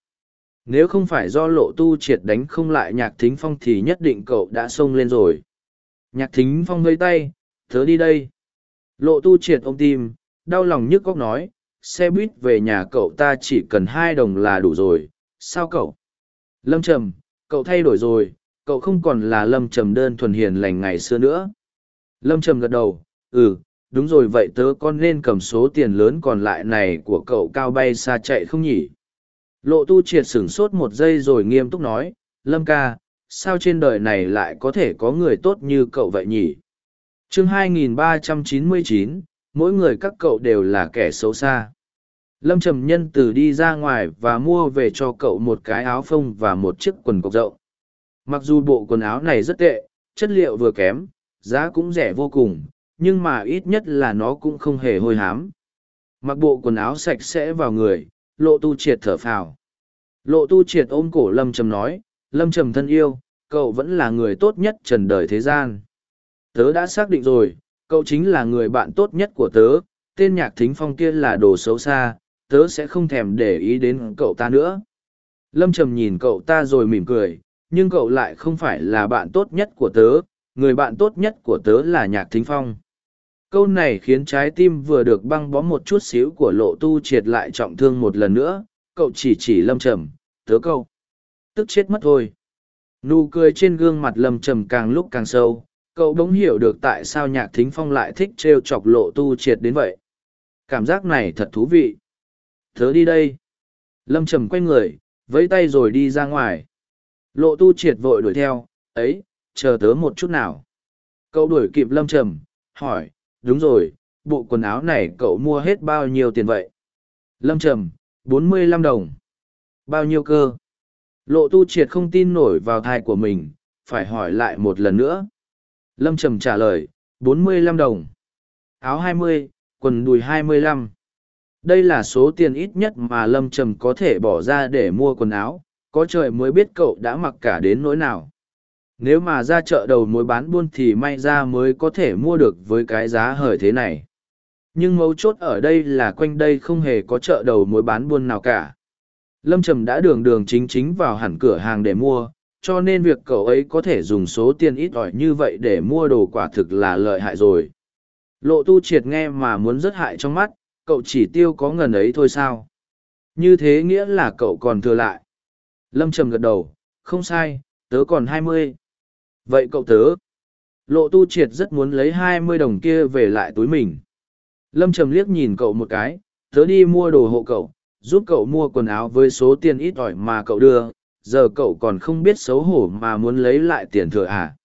A: Nếu không phải do lộ tu triệt đánh không lại nhạc thính phong thì nhất định cậu đã xông lên rồi. Nhạc thính phong vây tay, tớ đi đây. Lộ tu triệt ôm tim, đau lòng nhức góc nói, xe buýt về nhà cậu ta chỉ cần hai đồng là đủ rồi, sao cậu? Lâm Trầm, cậu thay đổi rồi, cậu không còn là Lâm Trầm đơn thuần hiền lành ngày xưa nữa. Lâm Trầm gật đầu, ừ, đúng rồi vậy tớ con nên cầm số tiền lớn còn lại này của cậu cao bay xa chạy không nhỉ? Lộ tu triệt sửng sốt một giây rồi nghiêm túc nói, Lâm ca, sao trên đời này lại có thể có người tốt như cậu vậy nhỉ? chương 2399, mỗi người các cậu đều là kẻ xấu xa. Lâm Trầm Nhân từ đi ra ngoài và mua về cho cậu một cái áo phông và một chiếc quần cộc rộng. Mặc dù bộ quần áo này rất tệ, chất liệu vừa kém, giá cũng rẻ vô cùng, nhưng mà ít nhất là nó cũng không hề hôi hám. Mặc bộ quần áo sạch sẽ vào người, lộ tu triệt thở phào. Lộ tu triệt ôm cổ Lâm Trầm nói, Lâm Trầm thân yêu, cậu vẫn là người tốt nhất trần đời thế gian. Tớ đã xác định rồi, cậu chính là người bạn tốt nhất của tớ, tên nhạc thính phong kia là đồ xấu xa, tớ sẽ không thèm để ý đến cậu ta nữa. Lâm Trầm nhìn cậu ta rồi mỉm cười, nhưng cậu lại không phải là bạn tốt nhất của tớ, người bạn tốt nhất của tớ là nhạc thính phong. Câu này khiến trái tim vừa được băng bó một chút xíu của lộ tu triệt lại trọng thương một lần nữa, cậu chỉ chỉ lâm trầm, tớ câu. Tức chết mất thôi. Nụ cười trên gương mặt lâm trầm càng lúc càng sâu, cậu bỗng hiểu được tại sao nhạc thính phong lại thích t chọc lộ tu triệt đến vậy. Cảm giác này thật thú vị. Tớ đi đây. Lâm trầm quay người, vẫy tay rồi đi ra ngoài. Lộ tu triệt vội đuổi theo, ấy, chờ tớ một chút nào. Cậu đuổi kịp lâm trầm, hỏi, đúng rồi, bộ quần áo này cậu mua hết bao nhiêu tiền vậy? Lâm trầm, bốn mươi lăm đồng. Bao nhiêu cơ? Lộ tu triệt không tin nổi vào thai của mình, phải hỏi lại một lần nữa. Lâm trầm trả lời, bốn mươi lăm đồng. Áo hai mươi, quần đùi hai mươi lăm. Đây là số tiền ít nhất mà Lâm Trầm có thể bỏ ra để mua quần áo, có trời mới biết cậu đã mặc cả đến nỗi nào. Nếu mà ra chợ đầu mối bán buôn thì may ra mới có thể mua được với cái giá hời thế này. Nhưng mấu chốt ở đây là quanh đây không hề có chợ đầu mối bán buôn nào cả. Lâm Trầm đã đường đường chính chính vào hẳn cửa hàng để mua, cho nên việc cậu ấy có thể dùng số tiền ít ỏi như vậy để mua đồ quả thực là lợi hại rồi. Lộ tu triệt nghe mà muốn rất hại trong mắt, cậu chỉ tiêu có ngần ấy thôi sao? Như thế nghĩa là cậu còn thừa lại. Lâm Trầm gật đầu, không sai, tớ còn hai mươi. Vậy cậu tớ? Lộ tu triệt rất muốn lấy hai mươi đồng kia về lại túi mình. Lâm Trầm liếc nhìn cậu một cái, tớ đi mua đồ hộ cậu, giúp cậu mua quần áo với số tiền ít ỏi mà cậu đưa, giờ cậu còn không biết xấu hổ mà muốn lấy lại tiền thừa à.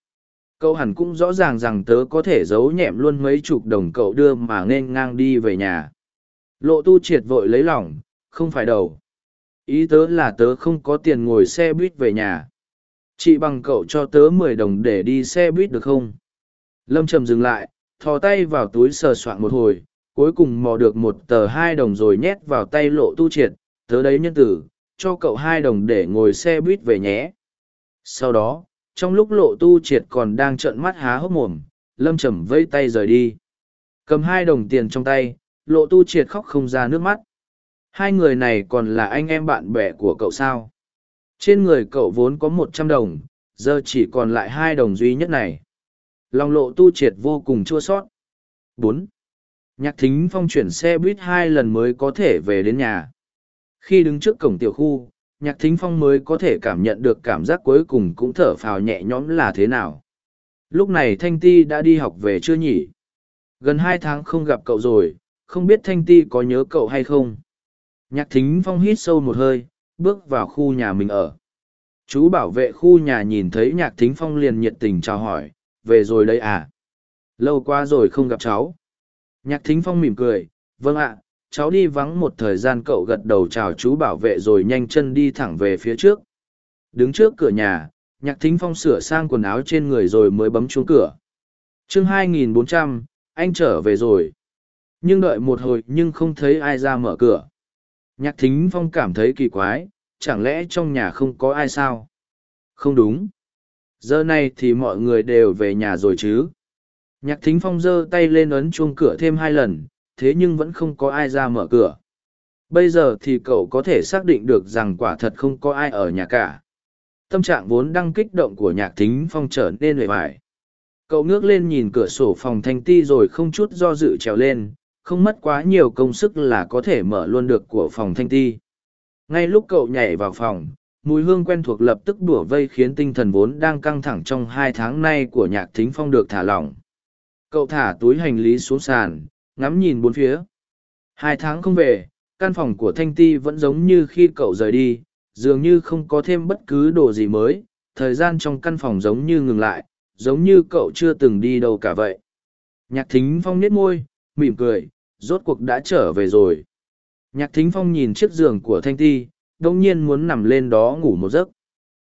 A: Cậu hẳn cũng rõ ràng rằng tớ có thể giấu nhẹm luôn mấy chục đồng cậu đưa mà nên ngang đi về nhà. Lộ tu triệt vội lấy lòng, không phải đầu. Ý tớ là tớ không có tiền ngồi xe buýt về nhà. Chị bằng cậu cho tớ mười đồng để đi xe buýt được không? Lâm Trầm dừng lại, thò tay vào túi sờ soạn một hồi, cuối cùng mò được một tờ hai đồng rồi nhét vào tay lộ tu triệt, tớ đấy nhân tử, cho cậu hai đồng để ngồi xe buýt về nhé. Sau đó, trong lúc lộ tu triệt còn đang trợn mắt há hốc mồm, lâm trầm vây tay rời đi. Cầm hai đồng tiền trong tay, lộ tu triệt khóc không ra nước mắt. Hai người này còn là anh em bạn bè của cậu sao? Trên người cậu vốn có một trăm đồng, giờ chỉ còn lại hai đồng duy nhất này. Lòng lộ tu triệt vô cùng chua sót. bốn Nhạc thính phong chuyển xe buýt hai lần mới có thể về đến nhà. Khi đứng trước cổng tiểu khu, nhạc thính phong mới có thể cảm nhận được cảm giác cuối cùng cũng thở phào nhẹ nhõm là thế nào. Lúc này Thanh Ti đã đi học về chưa nhỉ? Gần hai tháng không gặp cậu rồi, không biết Thanh Ti có nhớ cậu hay không? Nhạc thính phong hít sâu một hơi, bước vào khu nhà mình ở. Chú bảo vệ khu nhà nhìn thấy nhạc thính phong liền nhiệt tình chào hỏi, về rồi đây à? Lâu qua rồi không gặp cháu. Nhạc thính phong mỉm cười, vâng ạ, cháu đi vắng một thời gian cậu gật đầu chào chú bảo vệ rồi nhanh chân đi thẳng về phía trước. Đứng trước cửa nhà, nhạc thính phong sửa sang quần áo trên người rồi mới bấm chuông cửa. chương 2400, anh trở về rồi. Nhưng đợi một hồi nhưng không thấy ai ra mở cửa. Nhạc thính phong cảm thấy kỳ quái, chẳng lẽ trong nhà không có ai sao? Không đúng. Giờ này thì mọi người đều về nhà rồi chứ. Nhạc thính phong giơ tay lên ấn chuông cửa thêm hai lần, thế nhưng vẫn không có ai ra mở cửa. Bây giờ thì cậu có thể xác định được rằng quả thật không có ai ở nhà cả. Tâm trạng vốn đang kích động của nhạc thính phong trở nên hề vải. Cậu ngước lên nhìn cửa sổ phòng thanh ti rồi không chút do dự trèo lên, không mất quá nhiều công sức là có thể mở luôn được của phòng thanh ti. Ngay lúc cậu nhảy vào phòng, mùi hương quen thuộc lập tức đùa vây khiến tinh thần vốn đang căng thẳng trong hai tháng nay của nhạc thính phong được thả lỏng. Cậu thả túi hành lý xuống sàn, ngắm nhìn bốn phía. Hai tháng không về, căn phòng của Thanh Ti vẫn giống như khi cậu rời đi, dường như không có thêm bất cứ đồ gì mới, thời gian trong căn phòng giống như ngừng lại, giống như cậu chưa từng đi đâu cả vậy. Nhạc thính phong nhếch môi, mỉm cười, rốt cuộc đã trở về rồi. Nhạc thính phong nhìn chiếc giường của Thanh Ti, đông nhiên muốn nằm lên đó ngủ một giấc.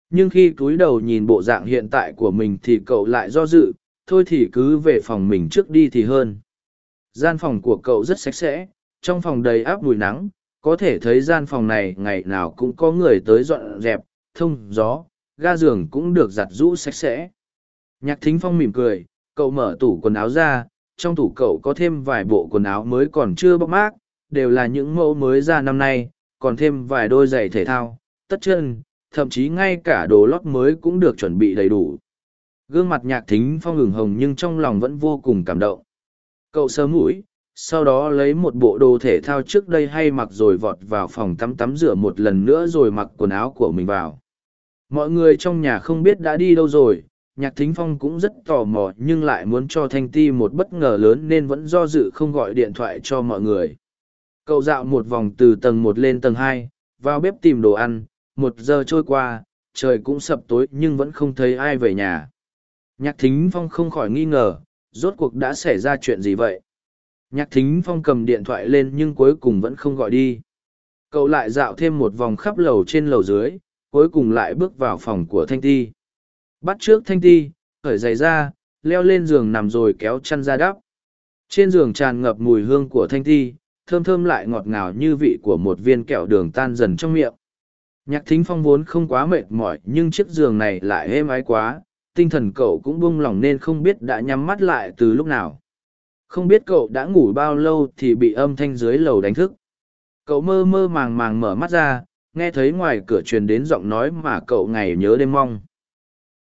A: Nhưng khi cúi đầu nhìn bộ dạng hiện tại của mình thì cậu lại do dự, thôi thì cứ về phòng mình trước đi thì hơn. Gian phòng của cậu rất sạch sẽ, trong phòng đầy áp mùi nắng, có thể thấy gian phòng này ngày nào cũng có người tới dọn dẹp, thông gió, ga giường cũng được giặt rũ sạch sẽ. Nhạc thính phong mỉm cười, cậu mở tủ quần áo ra, trong tủ cậu có thêm vài bộ quần áo mới còn chưa bóc mát, đều là những mẫu mới ra năm nay, còn thêm vài đôi giày thể thao, tất chân, thậm chí ngay cả đồ lót mới cũng được chuẩn bị đầy đủ. Gương mặt nhạc thính phong hừng hồng nhưng trong lòng vẫn vô cùng cảm động. Cậu sớm mũi, sau đó lấy một bộ đồ thể thao trước đây hay mặc rồi vọt vào phòng tắm tắm rửa một lần nữa rồi mặc quần áo của mình vào. Mọi người trong nhà không biết đã đi đâu rồi, nhạc thính phong cũng rất tò mò nhưng lại muốn cho thanh ti một bất ngờ lớn nên vẫn do dự không gọi điện thoại cho mọi người. Cậu dạo một vòng từ tầng một lên tầng hai, vào bếp tìm đồ ăn, một giờ trôi qua, trời cũng sập tối nhưng vẫn không thấy ai về nhà. Nhạc thính phong không khỏi nghi ngờ, rốt cuộc đã xảy ra chuyện gì vậy? Nhạc thính phong cầm điện thoại lên nhưng cuối cùng vẫn không gọi đi. Cậu lại dạo thêm một vòng khắp lầu trên lầu dưới, cuối cùng lại bước vào phòng của Thanh Ti. Bắt trước Thanh Ti, khởi giày ra, leo lên giường nằm rồi kéo chăn ra đắp. Trên giường tràn ngập mùi hương của Thanh Ti, thơm thơm lại ngọt ngào như vị của một viên kẹo đường tan dần trong miệng. Nhạc thính phong vốn không quá mệt mỏi nhưng chiếc giường này lại êm ái quá, tinh thần cậu cũng buông lỏng nên không biết đã nhắm mắt lại từ lúc nào không biết cậu đã ngủ bao lâu thì bị âm thanh dưới lầu đánh thức cậu mơ mơ màng màng mở mắt ra nghe thấy ngoài cửa truyền đến giọng nói mà cậu ngày nhớ đêm mong